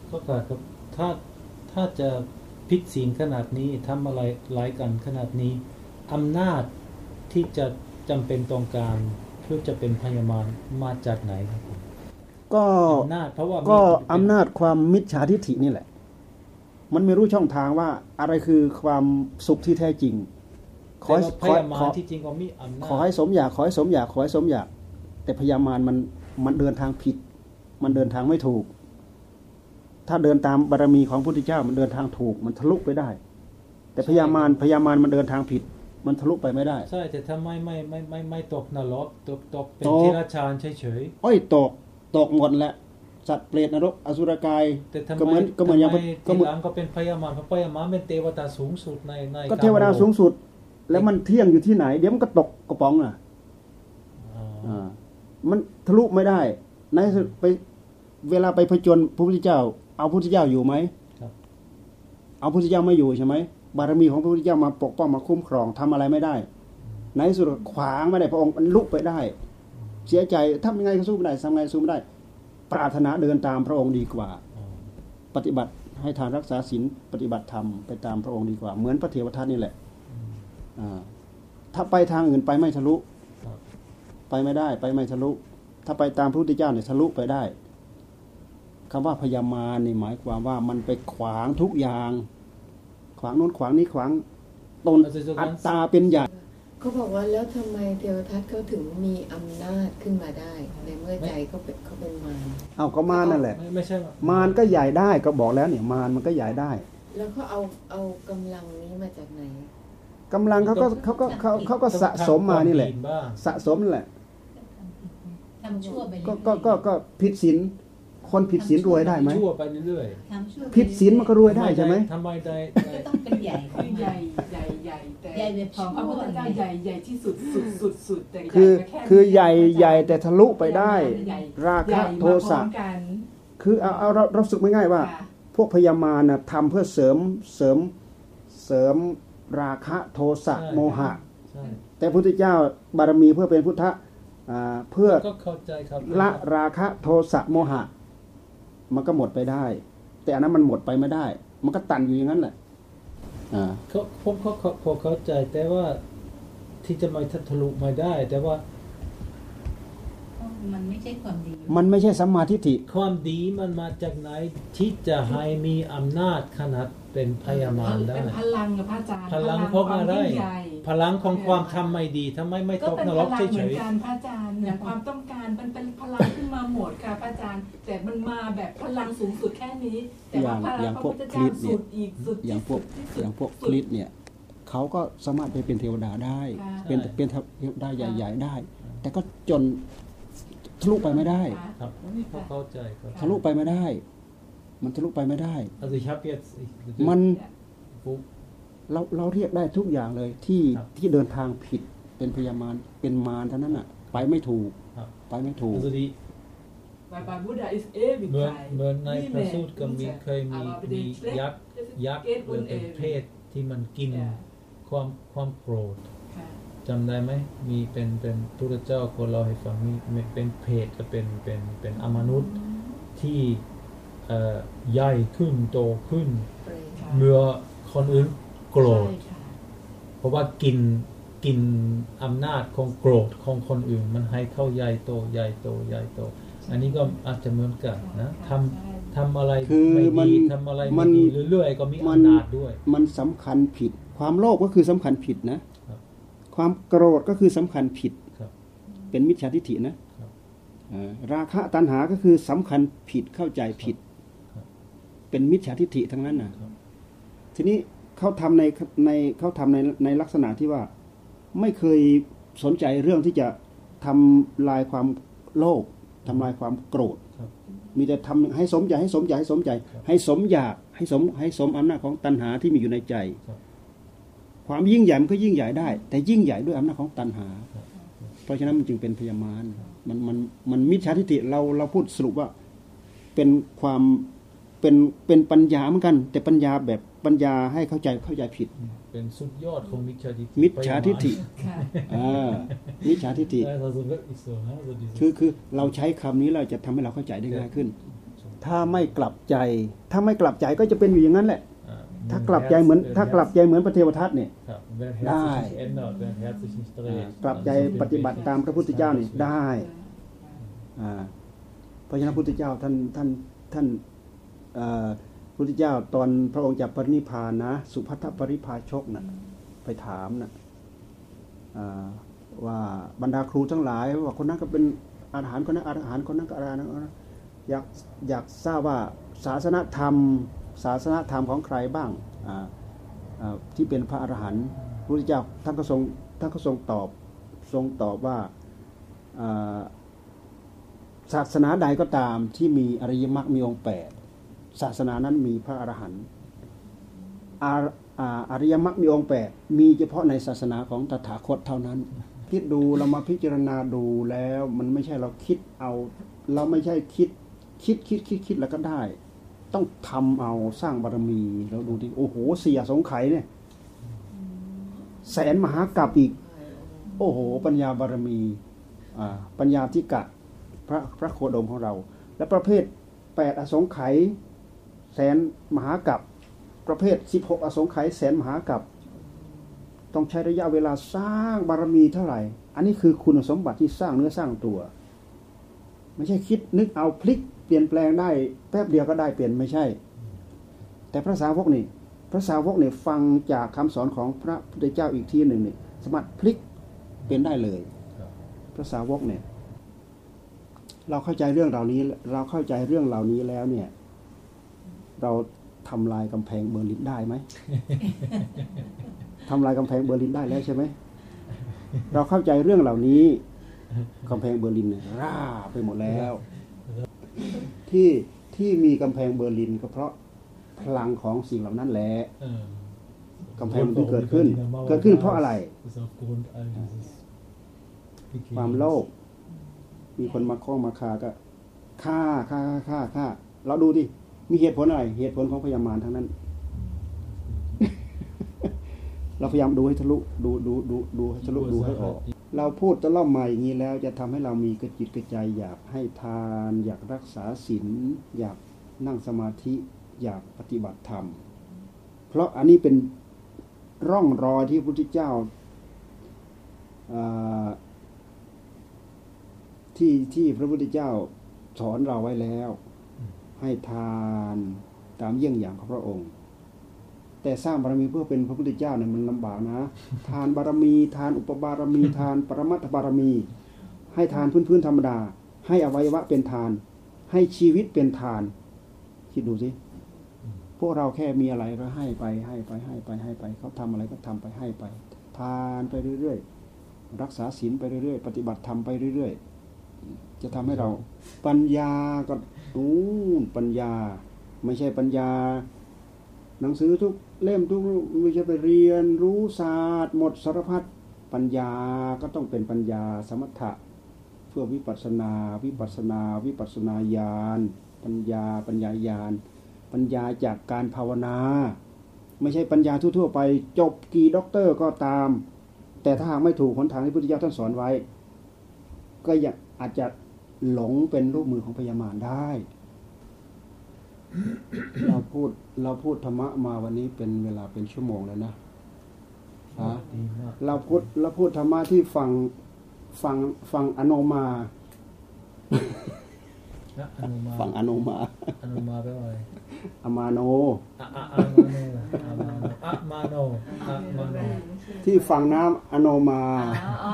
ก็กาครับถ้า ถ้าจะพิษศีลขนาดนี้ทำอะไรร้ายกันขนาดนี้อำนาจที่จะจำเป็นต้องการเพื่อจะเป็นพยามารมาจากไหนครับผมก็อำนาจเพราะว่ามีก็อำนาจความมิจฉาทิฐินี่แหละ มันไม่รู้ช่องทางว่าอะไรคือความสุขที่แท้จริง ขอแต่ให้ว่าพขอยามาขอรที่จริงก็มีอำนาจขอให้สมอยากขอให้สมอยากขอให้สมอยาก แต่พยามารมันมันเดินทางผิด มันเดินทางไม่ถูก ถ้าเดินตามบารมีของพระพุทธเจ้ามันเดินทางถูกมันทะลุไปได้ แต่พยามารพยามารมันเดินทางผิด มันทะลุไปไม่ได้ ใช่แต่ถ้าไม่ไม่ไม่ไม่ไม่ตกนรกตกตกเป็นตกที่ราชานเฉยอ้อยตกตกหมดแหละสัตว์เปรตนรกอสุรกายๆแต่ทำไมก็เหมือนก็เหมือนอย่างทำไมก็ทีเหมือนหลังก็เป็นพยามารเพราะพยามารเป็นเทวดาสูงสุดในในก็เทวดาโลกสูงสุด แล้วมันเที่ยงอยู่ที่ไหน เดี๋ยวมันก็ตกกระป๋องน่ะอ่าอ่ามันทะลุไม่ได้ในที่สุดไปเวลาไปผจญพระพุทธเจ้า เอาพระพุทธเจ้าอยู่ไหมครับเอาพระพุทธเจ้าไม่อยู่ใช่ไหมบารมีของพระพุทธเจ้ามาปกป้องมาคุ้มครองทำอะไรไม่ได้ ในที่สุดขวางไม่ได้พระองค์มันลุกไปได้ เสียใจทำยังไงก็สู้ไม่ได้ทำไงสู้ไม่ได้ ปรารถนาเดินตามพระองค์ดีกว่าอ่า ปฏิบัติให้ทานรักษาศีลปฏิบัติธรรมไปตามพระองค์ดีกว่า เหมือนพระเทวทัตนี่แหละอ่าถ้าไปทางอื่นไปไม่ทะลุครับไปไม่ได้ ไปไม่ทะลุ ถ้าไปตามพระพุทธเจ้าเนี่ยทะลุไปได้ คำว่าพยามารนี่หมายความว่ามันไปขวางทุกอย่าง ขวางโน้นขวางนี้ขวางตน Also so อัต ganz ตาเป็นใหญ่เขาบอกว่าแล้วทำไมเทวทัตเขาถึงมีอำนาจขึ้นมาได้ ในเมื่อใจเขาเป็นเขาเป็นมารเอาก็มารนั่นแหละไม่ไม่ใช่ว่มารก็ใหญ่ได้ก็บอกแล้วเนี่ยมารมันก็ใหญ่ได้ แล้วเขาเอาเอากำลังนี้มาจากไหนกำลังเขาก็เขาก็เขาเขาก็สะสมมานี่แหละทำความดีบ้างสะสมนั่นแหละทำชั่วไปเรื่ก็อยๆก็ก็ก็ผิดศีล คนผิดศีลรวยได้ไหมชั่วไปเรื่อยทำชั่วไปผิดศีลมันก็รวยๆได้ใช่ไหมทำไมได้ก็ได้ต้องเป็นใหญ่ของคือมันใหญ่ใหญ่ใหญ่แต่ใหญ่แบบของพระพุทธเจ้าชั่วใหญ่ใหญ่ที่สุดสุดสุดสุดแต่ใหญ่คือก็แนี้คือใหญ่ใหญ่แต่ทะลุไปได้ใหญ่ราใหคะญ่โทมาพร้สะอมกันคือเอาเอาเราเราสึกไม่ง่ายว่าค่ะพวกพยามารนะทำเพื่อเสริมเสริมเสริมราคะโทสะโมหะใช่แต่พระพุทธเจ้าบารมีเพื่อเป็นพุทธะอ่าเพื่อก็เข้าใจครับละราคะโทสะโมหะ มันก็หมดไปได้ แต่อันนั้นมันหมดไปไม่ได้ มันก็ตันอยู่อย่างนั้นแหละอ่าเขาผมเขาเขาพอเข้าใจแต่ว่าที่จะมาทะลุไม่ได้ แต่ว่า มันไม่ใช่ความดี มันไม่ใช่สัมมาทิฏฐิความดีมันมาจากไหนที่จะให้มีอำนาจขนาดเป็นพยามารได้เป็นพลังกับพระอาจารย์พลังเพราะอะไรควมยิ่งใหญ่พลังของความทำไม่ดีทำไมไม่ก็ตกเป็นนพรลักงเหเฉมือนยกันพระอาจารย์ อย่างความต้องการมันเป็นพลังขึ้นมาหมดค่ะพระอาจารย์ แต่มันมาแบบพลังสูงสุดแค่นี้ แต่ว่าพอลัย่างงพระพวกพุทธเจ้าคลิปเนี่ยสุดอีกสุดอย่างพวกที่สุดอย่างพวกสุคดลิปเนี่ยเขาก็สามารถไปเป็นเทวดาได้ค่ะเป็นเป็นเทวดาใหญ่ๆได้ แต่ก็จนทะลุไปไม่ได้ค่ะๆครับนี่พอเข้าใจครับทะลุไปไม่ได้ มันทะลุไปไม่ได้ Also ich habe jetzt ich, มัน wo เราเราเรียกได้ทุกอย่างเลยที่ครับที่เดินทางผิดเป็นพยามารเป็นมารเท่านั้นอะ ไปไม่ถูกครับไปไม่ถูก also die บาบาบุดา is every เหมือน time เหมือนในนี่พแหระละสูตรก็มีรู้จักเคยมีอาบามีเดชยักษ์ยักษ์หรือเป็นเพศที่มันกิน Yeah ความความโกรธค่ะจำได้ไหมมีเป็นเป็นพุทธเจ้าคนเราให้ฟังมีมีเป็นเพศก็เป็นเป็นเป็นอมนุษย์ที่เอ่อใหญ่ขึ้นโตขึ้นเปรย์เมื่อคนอื่นโกรธใช่ค่ะเพราะว่ากิน กินอำนาจของโกรธของคนอื่น มันให้เข้าใหญ่โตใหญ่โตใหญ่โต อันนี้ก็อาจจะเหมือนกันนะทำทำอะไรคือไม่มันดีทำอะไรมัไม่นดีเรื่อยๆก็มีมันอำนาจด้วย มันสำคัญผิด ความโลภก็คือสำคัญผิดนะครับความโกรธก็คือสำคัญผิดครับเป็นมิจฉาทิฏฐินะครับอ่าราคะตัณหาก็คือสำคัญผิดเข้าใจผิดครับเป็นมิจฉาทิฏฐิทั้งนั้นนะครับทีนี้เขาทำในในเขาทำในในลักษณะที่ว่า ไม่เคยสนใจเรื่องที่จะทำลายความโลภทำลายความโกรธครับมีแต่ทำให้สมใจให้สมใจให้สมใจครับให้สมอยากให้สมให้สมอำนาจของตัณหาที่มีอยู่ในใจครับความยิ่งใหญ่มันก็ยิ่งใหญ่ได้ แต่ยิ่งใหญ่ด้วยอำนาจของตัณหาครับเพราะฉะนั้นมันจึงเป็นพยามารมันมันมันมิจฉาทิฏฐิเราเราพูดสรุปว่าเป็นความเป็นเป็นปัญญาเหมือนกัน แต่ปัญญาแบบ ปัญญาให้เข้าใจเข้าใจผิด เป็นสุดยอดของมิจฉาทิฏฐิมิจฉาทิฏฐิค่ะอ่ามิจฉาทิฏฐิใช่ also wirklich so ne? also dieses คือคือเราใช้คำนี้เราจะทำให้เราเข้าใจได้ง่ายขึ้น ถ้าไม่กลับใจ ถ้าไม่กลับใจก็จะเป็นอยู่อย่างนั้นแหละอ่ถ้ากลับใจเหมือน ถ้ากลับใจเหมือนพระเทวทัตเนี่ยครับ wenn Herz ได้ sich nicht ändert wenn Herz sich nicht อ่า dreht กลับใจปฏิบัติตามพระพุทธเจ้านี่ได้อ่าเพราะฉะนั้นพระพุทธเจ้าท่านท่านท่านเอ่อ พระพุทธเจ้าตอนพระองค์จะปรินิพานนะ สุภัททปริภาชกนะไปถามนะอ่าว่าบรรดาครูทั้งหลายว่าคนนั้นก็เป็นอาหารคนนั้นอาหารคนนั้นก็อาหารนนั้นอยากอยากทราบว่าศาสนธรรม ศาสนธรรมของใครบ้างที่เป็นพระอรหันต์พระพุทธเจ้าท่านก็ทรงท่านก็ทรงตอบทรงตอบว่าศาสนาใดก็ตามที่มีอริยมรรคมีองค์แปด ศาสนานั้นมีพระอรหันต์อาริยมรรคมีองค์แปดมีเฉพาะในศาสนาของตถาคตเท่านั้น คิดดูเรามาพิจารณาดูแล้วมันไม่ใช่เราคิดเอา เราไม่ใช่คิดคิดคิดคิดคิดแล้วก็ได้ ต้องทำเอาสร้างบารมีเราดูที่โอ้โหเสียสงไขยเนี่ยแสนมหากรัปอีก โอ้โห ปัญญาบารมีปัญญาที่กะพระพระโคดมของเรา และประเภทแปดอสงไขย แสนมหากัปประเภทสิบหกอสงไขยแสนมหากัปต้องใช้ระยะเวลาสร้างบารมีเท่าไหร่ อันนี้คือคุณสมบัติที่สร้างเนื้อสร้างตัว ไม่ใช่คิดนึกเอาพลิกเปลี่ยนแปลงได้แป๊บเดียวก็ได้เปลี่ยนไม่ใช่ แต่พระสาวกนี่พระสาวกนี่ฟังจากคำสอนของพระพุทธเจ้าอีกทีหนึ่งนี่สามารถพลิกเป็นได้เลย พระสาวกเนี่ย เราเข้าใจเรื่องเหล่านี้ เราเข้าใจเรื่องเหล่านี้แล้วเนี่ย เราทำลายกำแพงเบอร์ลินได้ไหมทำลายกำแพงเบอร์ลินได้แล้วใช่ไหมเราเข้าใจเรื่องเหล่านี้กำแพงเบอร์ลินเนี่ยราบไปหมดแล้ว ที่ที่มีกำแพงเบอร์ลินก็เพราะพลังของสิ่งเหล่านั้นแหละเออกำแพงมันเกิดขึ้น เกิดขึ้นเพราะอะไร ist aufgrund all dieses ความโลภมีคนมาข้องมาคาก็ฆ่าฆ่าฆ่าฆ่าเราดูดิ มีเหตุผลอะไร เหตุผลของพยามารทั้งนั้น เราพยายามดูให้ทะลุดูดูดูดูให้ทะลุดูให้ออก เราพูดตะล่อมมาอย่างนี้แล้ว จะทำให้เรามีกระจิตกระใจอยากให้ทาน อยากรักษาศีลอยากนั่งสมาธิ อยากปฏิบัติธรรม เพราะอันนี้เป็นร่องรอยที่พระพุทธเจ้าอ่าที่ที่พระพุทธเจ้าสอนเราไว้แล้ว ให้ทานตามเยี่ยงอย่างของพระองค์ แต่สร้างบารมีเพื่อเป็นพระพุทธเจ้าเนี่ยมันลำบากนะ ทานบารมี ทานอุปบารมี ทานปรมัตถบารมี ให้ทานพื้นๆธรรมดา ให้อวัยวะเป็นทาน ให้ชีวิตเป็นทาน คิดดูสิพวกเราแค่มีอะไรก็ให้ไปให้ไปให้ไปให้ไปเขาทำอะไรก็ทำไปให้ไป ทานไปเรื่อยๆ รักษาศีลไปเรื่อยๆ ปฏิบัติธรรมไปเรื่อยๆ จะทำให้เราปัญญาก็นู่นปัญญา ไม่ใช่ปัญญา หนังสือทุกเล่มทุกไม่ใช่ไปเรียน รู้ศาสตร์ หมดสารพัดปัญญาก็ต้องเป็นปัญญาสมถะ เพื่อวิปัสนา วิปัสนา วิปัสนาญาณปัญญาปัญญาญาณปัญญาจากการภาวนา ไม่ใช่ปัญญาทั่วๆไป จบกี่ด็อกเตอร์ก็ตามแแต่ถ้าหากไม่ถูกหนทางที่พุทธเจ้าท่านสอนไว้ ก็ยังอาจจะ หลงเป็นรูปมือของพญามารได้ เราพูดเราพูดธรรมะมาวันนี้เป็นเวลาเป็นชั่วโมงแล้วนะฮะดีมากเราพูดเราพูดธรรมะที่ฟังฟังฟังอโนมานะอนุมาฟังอโนมาอนุมาแปลว่าอะไรอมาโนอะอะอะมาโนอะมาโนอะมาโนอะมาโนที่ฟังน้ำอโนมาอ๋อ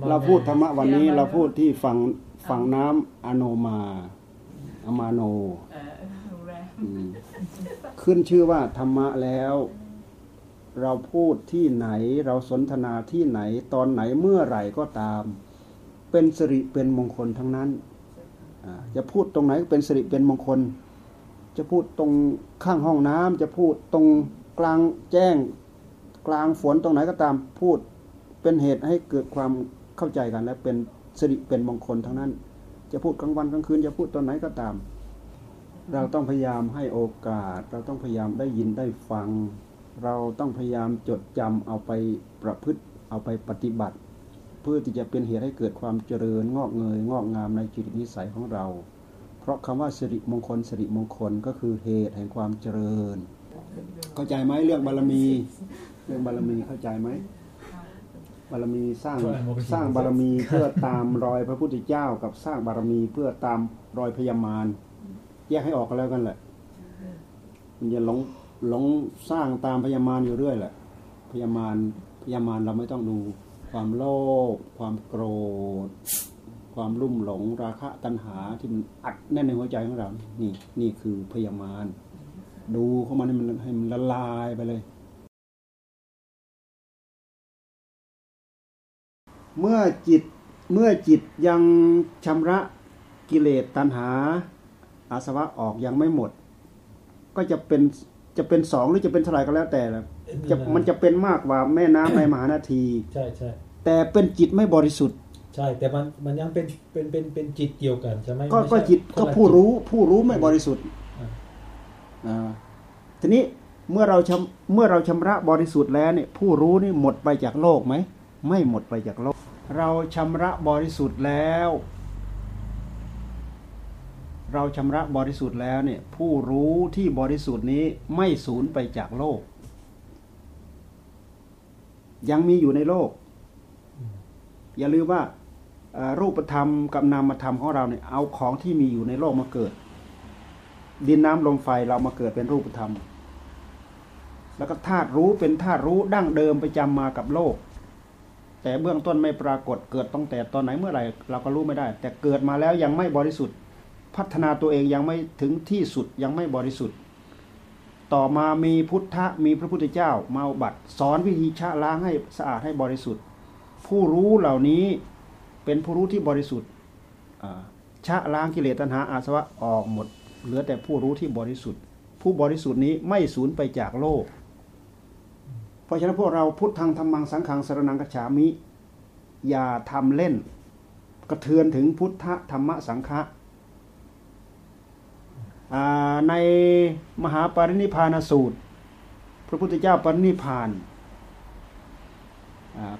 เออเนี่ยอะมาโนเราพูดธรรมะวันนี้เราพูดที่ฟังฟังน้ำอโนมาอมาโนเออรู้แล้วอืมขึ้นชื่อว่าธรรมะแล้ว เราพูดที่ไหน เราสนทนาที่ไหน ตอนไหนเมื่อไหร่ก็ตาม เป็นสิริเป็นมงคลทั้งนั้นอ่าจะพูดตรงไหนก็เป็นสิริเป็นมงคล จะพูดตรงข้างห้องน้ำจะพูดตรงกลางแจ้ง กลางฝนตรงไหนก็ตามพูดเป็นเหตุให้เกิดความ เข้าใจกัน และเป็นสิริเป็นมงคลทั้งนั้น จะพูดกลางวันกลางคืนจะพูดตอนไหนก็ตาม เราต้องพยายามให้โอกาส เราต้องพยายามได้ยินได้ฟัง เราต้องพยายามจดจำเอาไปประพฤติเอาไปปฏิบัติ เพื่อที่จะเป็นเหตุให้เกิดความเจริญงอกเงยงอกงามในจิตนิสัยของเรา เพราะคำว่าสิริมงคลสิริมงคลก็คือเหตุแห่งความเจริญ เข้าใจไหมเรื่องบารมี เรื่องบารมีเข้าใจไหม บารมีสร้างสร้างบารมีเพื่อตามรอยพระพุทธเจ้ากับสร้างบารมีเพื่อตามรอยพญามารแยกให้ออกกันแล้วกันแหละมันจะหลงหลงสร้างตามพญามารอยู่เรื่อยแหละพญามารพญามารเราไม่ต้องดู ความโลภความโกรธ ความลุ่มหลงราคะตัณหาที่มันอัดแน่นในหัวใจของเรา นี่นี่คือพยามารดูเข้ามาให้มันให้มันละลายไปเลย เมื่อจิตเมื่อจิตยังชำระกิเลสตัณหา อาสวะออกยังไม่หมด ก็จะเป็นจะเป็นสองหรือจะเป็นเท่าไหร่ก็แล้วแต่ละจะมันจะเป็นมากกว่าแม่น้ำในมหานาที ใช่ใช่แต่เป็นจิตไม่บริสุทธิ์ ใช่ แต่มันมันยังเป็นเป็นเป็นเป็นจิตเดียวกันใช่ไหมก็ไม่ใช่ก็จิตคนก็ละผู้รู้ผู้รู้ไม่บริสุทธิ์อ่าอ่าทีนี้เมื่อเราชำเมื่อเราชำระบริสุทธิ์แล้วเนี่ยผู้รู้นี่หมดไปจากโลกไหมไม่หมดไปจากโลก เราชำระบริสุทธิ์แล้ว เราชำระบริสุทธิ์แล้วเนี่ยผู้รู้ที่บริสุทธิ์นี้ไม่สูญไปจากโลก ยังมีอยู่ในโลก อย่าลืมว่ารูปธรรมกับนามธรรมของเราเนี่ยเอาของที่มีอยู่ในโลกมาเกิด ดินน้ำลมไฟเรามาเกิดเป็นรูปธรรม แล้วก็ธาตุรู้เป็นธาตุรู้ดั้งเดิมไปจำมากับโลก แต่เบื้องต้นไม่ปรากฏเกิดตั้งแต่ตอนไหนเมื่อไหร่เราก็รู้ไม่ได้ แต่เกิดมาแล้วยังไม่บริสุทธิ์ พัฒนาตัวเองยังไม่ถึงที่สุดยังไม่บริสุทธิ์ ต่อมามีพุทธะมีพระพุทธเจ้ามาบัติสอนวิธีชะล้างให้สะอาดให้บริสุทธิ์ ผู้รู้เหล่านี้เป็นผู้รู้ที่บริสุทธิ์ชะล้างกิเลสตัณหาอาสวะออกหมด เหลือแต่ผู้รู้ที่บริสุทธิ์ ผู้บริสุทธิ์นี้ไม่สูญไปจากโลก เพราะฉะนั้นพวกเราพุทธังธรรมังสังฆังสรนังกัจฉามิ อย่าทำเล่น กระเทือนถึงพุทธธรรมสังฆะในมหาปรินิพานสูตร พระพุทธเจ้าปรินิพาน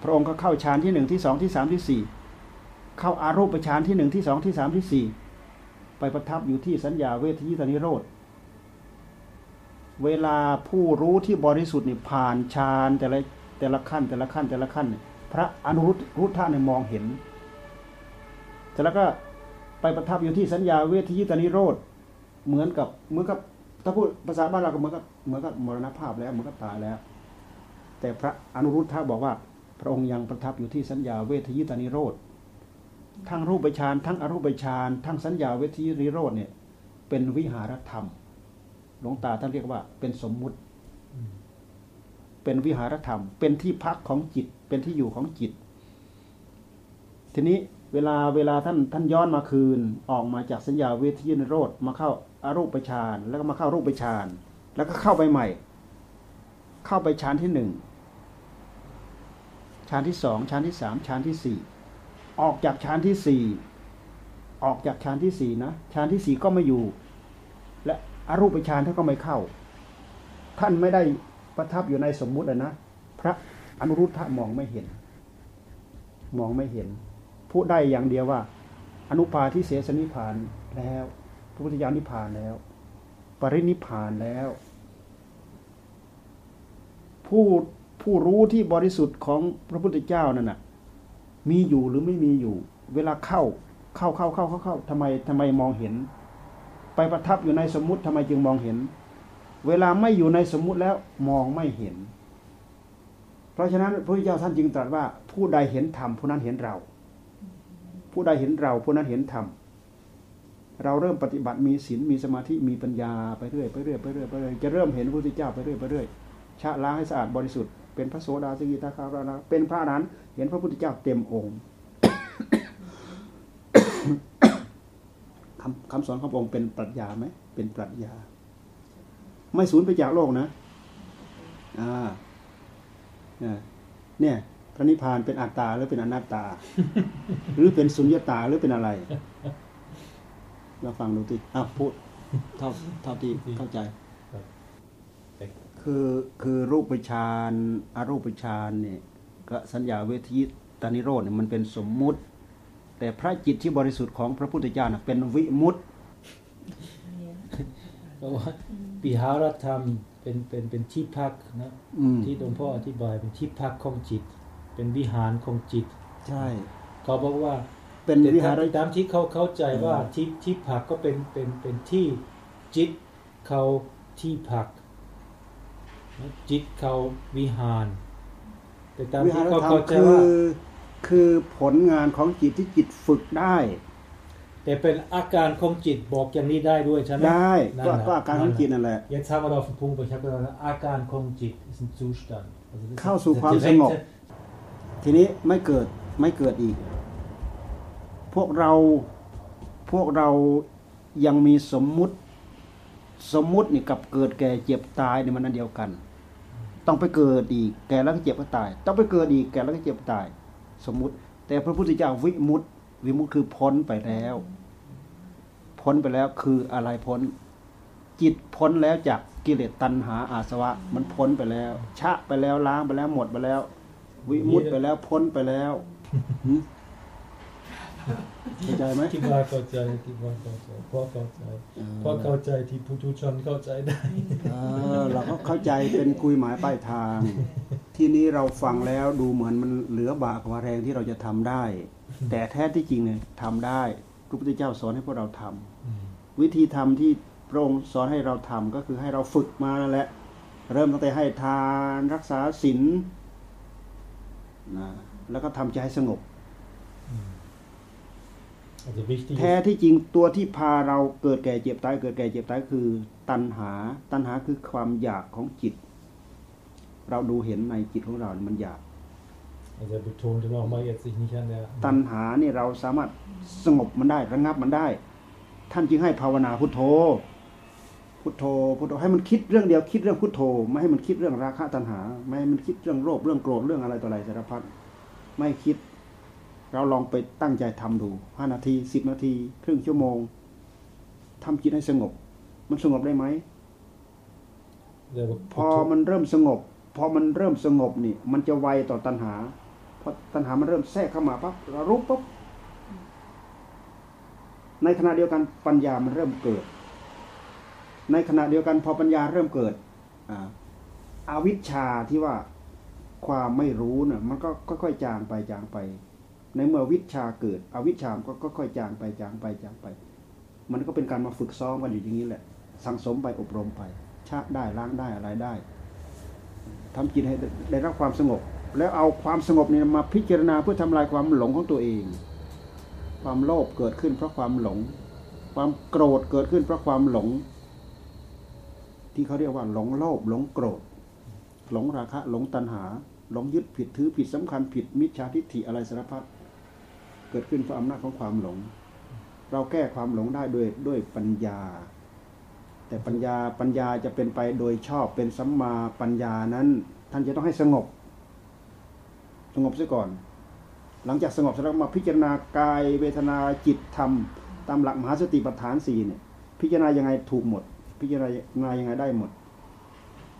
พระองค์ก็เข้าฌานที่หนึ่งที่สองที่สามที่สี่เข้าอารูปฌานที่หนึ่งที่สองที่สามที่สี่ไปประทับอยู่ที่สัญญาเวทยิตานิโรธ เวลาผู้รู้ที่บริสุทธิ์นี่ผ่านฌานแต่ละแต่ละขั้นแต่ละขั้นแต่ละขั้นเนี่ยพระอนุรุตรุทธะเนี่ยมองเห็นเสร็จแล้วก็ไปประทับอยู่ที่สัญญาเวทยิตานิโรธเหมือนกับเหมือนกับถ้าพูดภาษาบ้านเราก็เหมือนกับเหมือนกับมรณภาพแล้วเหมือนกับตายแล้ว แต่พระอนุรุทธะบอกว่า พระองค์ยังประทับอยู่ที่สัญญาเวทยิตานิโรธทั้งรูปฌานทั้งอรูปฌานทั้งสัญญาเวทยิตานิโรธเนี่ยเป็นวิหารธรรม หลวงตาท่านเรียกว่า เป็นสมมุติ เป็นวิหารธรรม เป็นที่พักของจิต เป็นที่อยู่ของจิต ทีนี้เวลาเวลาท่านท่านย้อนมาคืนออกมาจากสัญญาเวทยินโรธมาเข้าอารูปฌานแล้วก็มาเข้ารูปฌานแล้วก็เข้าไปใหม่ เข้าไปฌานที่หนึ่งฌานที่สองฌานที่สามฌานที่สี่ออกจากฌานที่สี่ออกจากฌานที่สี่นะฌานที่สี่ก็ไม่อยู่ อรูปฌานท่านก็ไม่เข้า ท่านไม่ได้ประทับอยู่ในสมมุติอะนะพระอนุรุทธะมองไม่เห็น มองไม่เห็น พูดได้อย่างเดียวว่า อนุปาทิเสสนิพานแล้วพระพุทธเจ้านิพานแล้ว ปรินิพานแล้ว ผู้ผู้รู้ที่บริสุทธิ์ของพระพุทธเจ้านั่นน่ะ มีอยู่หรือไม่มีอยู่ เวลาเข้าเข้าเข้าเข้าเข้าเข้าทำไมทำไมมองเห็น ไปประทับอยู่ในสมมุติทำไมจึงมองเห็น เวลาไม่อยู่ในสมมุติแล้วมองไม่เห็น เพราะฉะนั้นพระพุทธเจ้าท่านจึงตรัสว่า ผู้ใดเห็นธรรมผู้นั้นเห็นเรา ผู้ใดเห็นเราผู้นั้นเห็นธรรมเราเริ่มปฏิบัติมีศีลมีสมาธิมีปัญญาไปเรื่อยไปเรื่อยไปเรื่อยไปเรื่อยจะเริ่มเห็นพระพุทธเจ้าไปเรื่อยไปเรื่อยชะล้างให้สะอาดบริสุทธิ์เป็นพระโสดาสกิทาคารานะเป็นพระอรหันเห็นพระพุทธเจ้าเต็มองค์ คำคำสอนของพระองค์เป็นปรัชญาไหมเป็นปรัชญา ไม่สูญไปจากโลกนะอ่าเนี่ยเนี่ยพระนิพพานเป็นอัตตาหรือเป็นอนัตตา หรือเป็นสุญญตาหรือเป็นอะไรเราฟังดูทีอะพูดเท่าเท่าที่เข้าใจ คือคือรูปฌานอารูปฌานเนี่ยก็สัญญาเวทีตานิโรธเนี่ยมันเป็นสมมุติ แต่พระจิตที่บริสุทธิ์ของพระพุทธเจ้าน่ะเป็นวิมุตติเพราะว่าปิหารธรรมเป็นเป็นเป็นที่พักนะอืมที่หลวงพ่ออธิบายเป็นที่พักของจิต เป็นวิหารของจิต ใช่เขาบอกว่าเป็นวิหารตามที่เขาเข้าใจว่าอืมที่ที่พักก็เป็นเป็นเป็นที่จิตเขาที่พักนะจิตเขาวิหาร แต่ตามวิที่หารเขาธรรมเข้าใจคือว่า คือผลงานของจิตที่จิตฝึกได้ แต่เป็นอาการของจิตบอกอย่างนี้ได้ด้วยใช่ไหมได้นั่นก็แหละก็อาการของจิตนั่นแหละ Jetzt haben wir auf den Punkt, wo ich habe gesagt, Akan Kong Jit ist ein Zustand. Also das เข้า ist สู่ der ความ direkte- สงบ ทีนี้ไม่เกิดไม่เกิดอีก พวกเราพวกเรายังมีสมมุติสมมุตินี่กับเกิดแก่เจ็บตายเนี่ยมันอันเดียวกัน ต้องไปเกิดอีก แก่แล้วก็เจ็บก็ตาย ต้องไปเกิดอีกแก่แล้วก็เจ็บก็ตาย สมมุติ แต่พระพุทธเจ้าวิมุตติวิมุตติคือพ้นไปแล้ว พ้นไปแล้วคืออะไรพ้น จิตพ้นแล้วจากกิเลสตัณหาอาสวะ มันพ้นไปแล้ว ชะไปแล้วล้างไปแล้วหมดไปแล้ว วิมุตติไปแล้วพ้นไปแล้ว เข้าใจไหมที่ว่าเข้าใจที่ว่าเข้าใจพอเข้าใจพอเข้าใจที่ผู้ทุชนเข้าใจได้เออเราก็เข้าใจเป็นคุยหมายปลายทาง ที่นี้เราฟังแล้วดูเหมือนมันเหลือบากกว่าแรงที่เราจะทำได้ แต่แท้ที่จริงเนี่ยทำได้พระพุทธเจ้าสอนให้พวกเราทำวิธีทำที่พระองค์สอนให้เราทำก็คือให้เราฝึกมานั่นแหละ เริ่มตั้งแต่ให้ทานรักษาศีลนะแล้วก็ทำใจให้สงบ Also wichtig แท้ ist, ที่จริงตัวที่พาเราเกิดแก่เจ็บตายเกิดแก่เจ็บตายคือ ตัณหา ตัณหาคือความอยากของจิต เราดูเห็นในจิตของเรามันอยาก Also er betonte nochmal jetzt sich nicht an der ตัณหานี่เราสามารถสงบมันได้ระงับมันได้ ท่านจึงให้ภาวนาพุทโธ พุทโธพุทโธให้มันคิดเรื่องเดียวคิดเรื่องพุทโธ ไม่ให้มันคิดเรื่องราคะตัณหา ไม่ให้มันคิดเรื่องโลภเรื่องโกรธเรื่องอะไรต่ออะไรสารพัดไม่คิด เราลองไปตั้งใจทำดูห้านาทีสิบนาที ครึ่งชั่วโมงทำจิตให้สงบ มันสงบได้ไหม der พอมันเริ่มสงบ พอมันเริ่มสงบนี่ มันจะไวต่อตัณหาพอตัณหามันเริ่มแทรกเข้ามาปั๊บเรารู้ปุ๊บในขณะเดียวกันปัญญามันเริ่มเกิด ในขณะเดียวกันพอปัญญาเริ่มเกิดอ่าอาวิชชาที่ว่าความไม่รู้น่ะมันก็ค่อยๆจางไปจางไป ในเมื่อวิชาเกิดอวิชามก็ค่อยจางไปจางไปจางไป มันก็เป็นการมาฝึกซ้อมกันอยู่อย่างนี้แหละ สังสมไปอบรมไปชะได้ล้างได้อะไรได้ทำจิตให้ได้รับความสงบ แล้วเอาความสงบนี้มาพิจารณาเพื่อทำลายความหลงของตัวเอง ความโลภเกิดขึ้นเพราะความหลง ความโกรธเกิดขึ้นเพราะความหลง ที่เขาเรียกว่าหลงโลภหลงโกรธ หลงราคะหลงตัณหาหลงยึดผิดถือผิดสำคัญผิดมิจฉาทิฏฐิอะไรสารพัด เกิดขึ้นเพราะอำนาจของความหลง เราแก้ความหลงได้ด้วยด้วยปัญญา แต่ปัญญาปัญญาจะเป็นไปโดยชอบเป็นสัมมาปัญญานั้น ท่านจะต้องให้สงบ สงบซะก่อน หลังจากสงบเสร็จแล้วมาพิจารณากายเวทนาจิตธรรม ตามหลักมหาสติปัฏฐานสี่เนี่ยพิจารณายังไงถูกหมด พิจารณายังไงได้หมด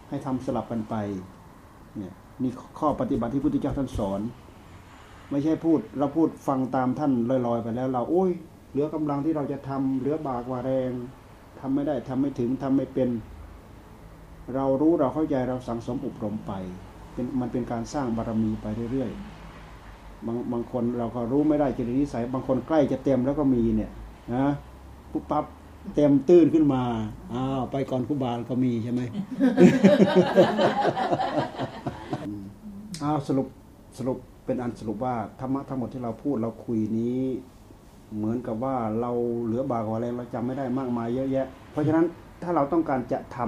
ให้ทำสลับกันไปเนี่ยมีข้อปฏิบัติที่พุทธเจ้าท่านสอน ไม่ใช่พูดเราพูดฟังตามท่านลอยๆไปแล้ว เราโอ้ยเหลือกำลังที่เราจะทำเหลือบากว่าแรงทำไม่ได้ทำไม่ถึงทำไม่เป็น เรารู้เราเข้าใจเราสังสมอบรมไปเป็นมันเป็นการสร้างบารมีไปเรื่อยๆบางบางคนเราก็รู้ไม่ได้จริตนิสัย บางคนใกล้จะเต็มแล้วก็มีเนี่ยนะปุ๊บปั๊บเต็มตื้นขึ้นมาอ้าวไปก่อนคุบาลก็มีใช่ไหมอ้าวสรุปสรุป เป็นอันสรุปว่าธรรมะทั้งหมดที่เราพูดเราคุยนี้ เหมือนกับว่าเราเหลือบากกว่าแรงเราจำไม่ได้มากมายเยอะแยะ เพราะฉะนั้นถ้าเราต้องการจะท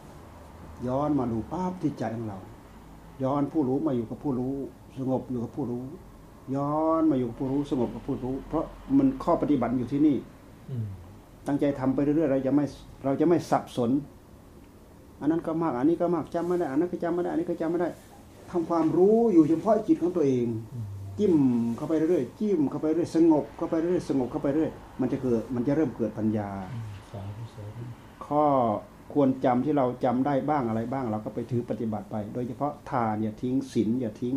ำย้อนมาดูป้าบที่ใจของเรา ย้อนผู้รู้มาอยู่กับผู้รู้ สงบอยู่กับผู้รู้ ย้อนมาอยู่กับผู้รู้สงบกับผู้รู้ เพราะมันข้อปฏิบัติอยู่ที่นี่อตั้งใจทำไปเรื่อยๆเราจะไม่เราจะไม่สับสน อันนั้นก็มาก อันนี้ก็มากจำไม่ได้ อันนั้นก็จำไม่ได้ อันนี้ก็จำไม่ได้ ทำความรู้อยู่เฉพาะจิตของตัวเอง จิ้มเข้าไปเรื่อยๆจิ้มเข้าไปเรื่อยสงบเข้าไปเรื่อยสงบเข้าไปเรื่อยมันจะเกิดมันจะเริ่มเกิดปัญญา ข้อควรจำที่เราจำได้บ้างอะไรบ้าง เราก็ไปถือปฏิบัติไป โดยเฉพาะทานอย่าทิ้งศีลอย่าทิ้ง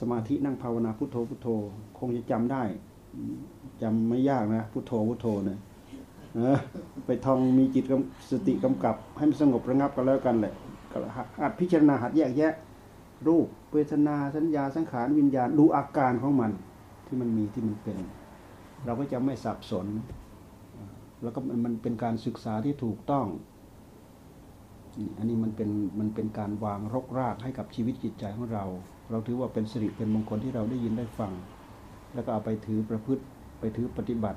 สมาธินั่งภาวนาพุทโธพุทโธ คงจะจำได้อืมจำไม่ยากนะพุทโธพุทโธเนี่ยไปท่องมีจิตสติกำกับ ให้มันสงบระงับกันแล้วกันแหละหัดพิจารณาหัดแยกแยะ รูปเวทนาสัญญาสังขารวิญญาณดูอาการของมันที่มันมีที่มันเป็น เราก็จะไม่สับสน แล้วก็มันเป็นการศึกษาที่ถูกต้องนี่อันนี้มันเป็นมันเป็นการวางรกรากให้กับชีวิตจิตใจของเรา เราถือว่าเป็นสิริเป็นมงคลที่เราได้ยินได้ฟัง แล้วก็เอาไปถือประพฤติไปถือปฏิบัติ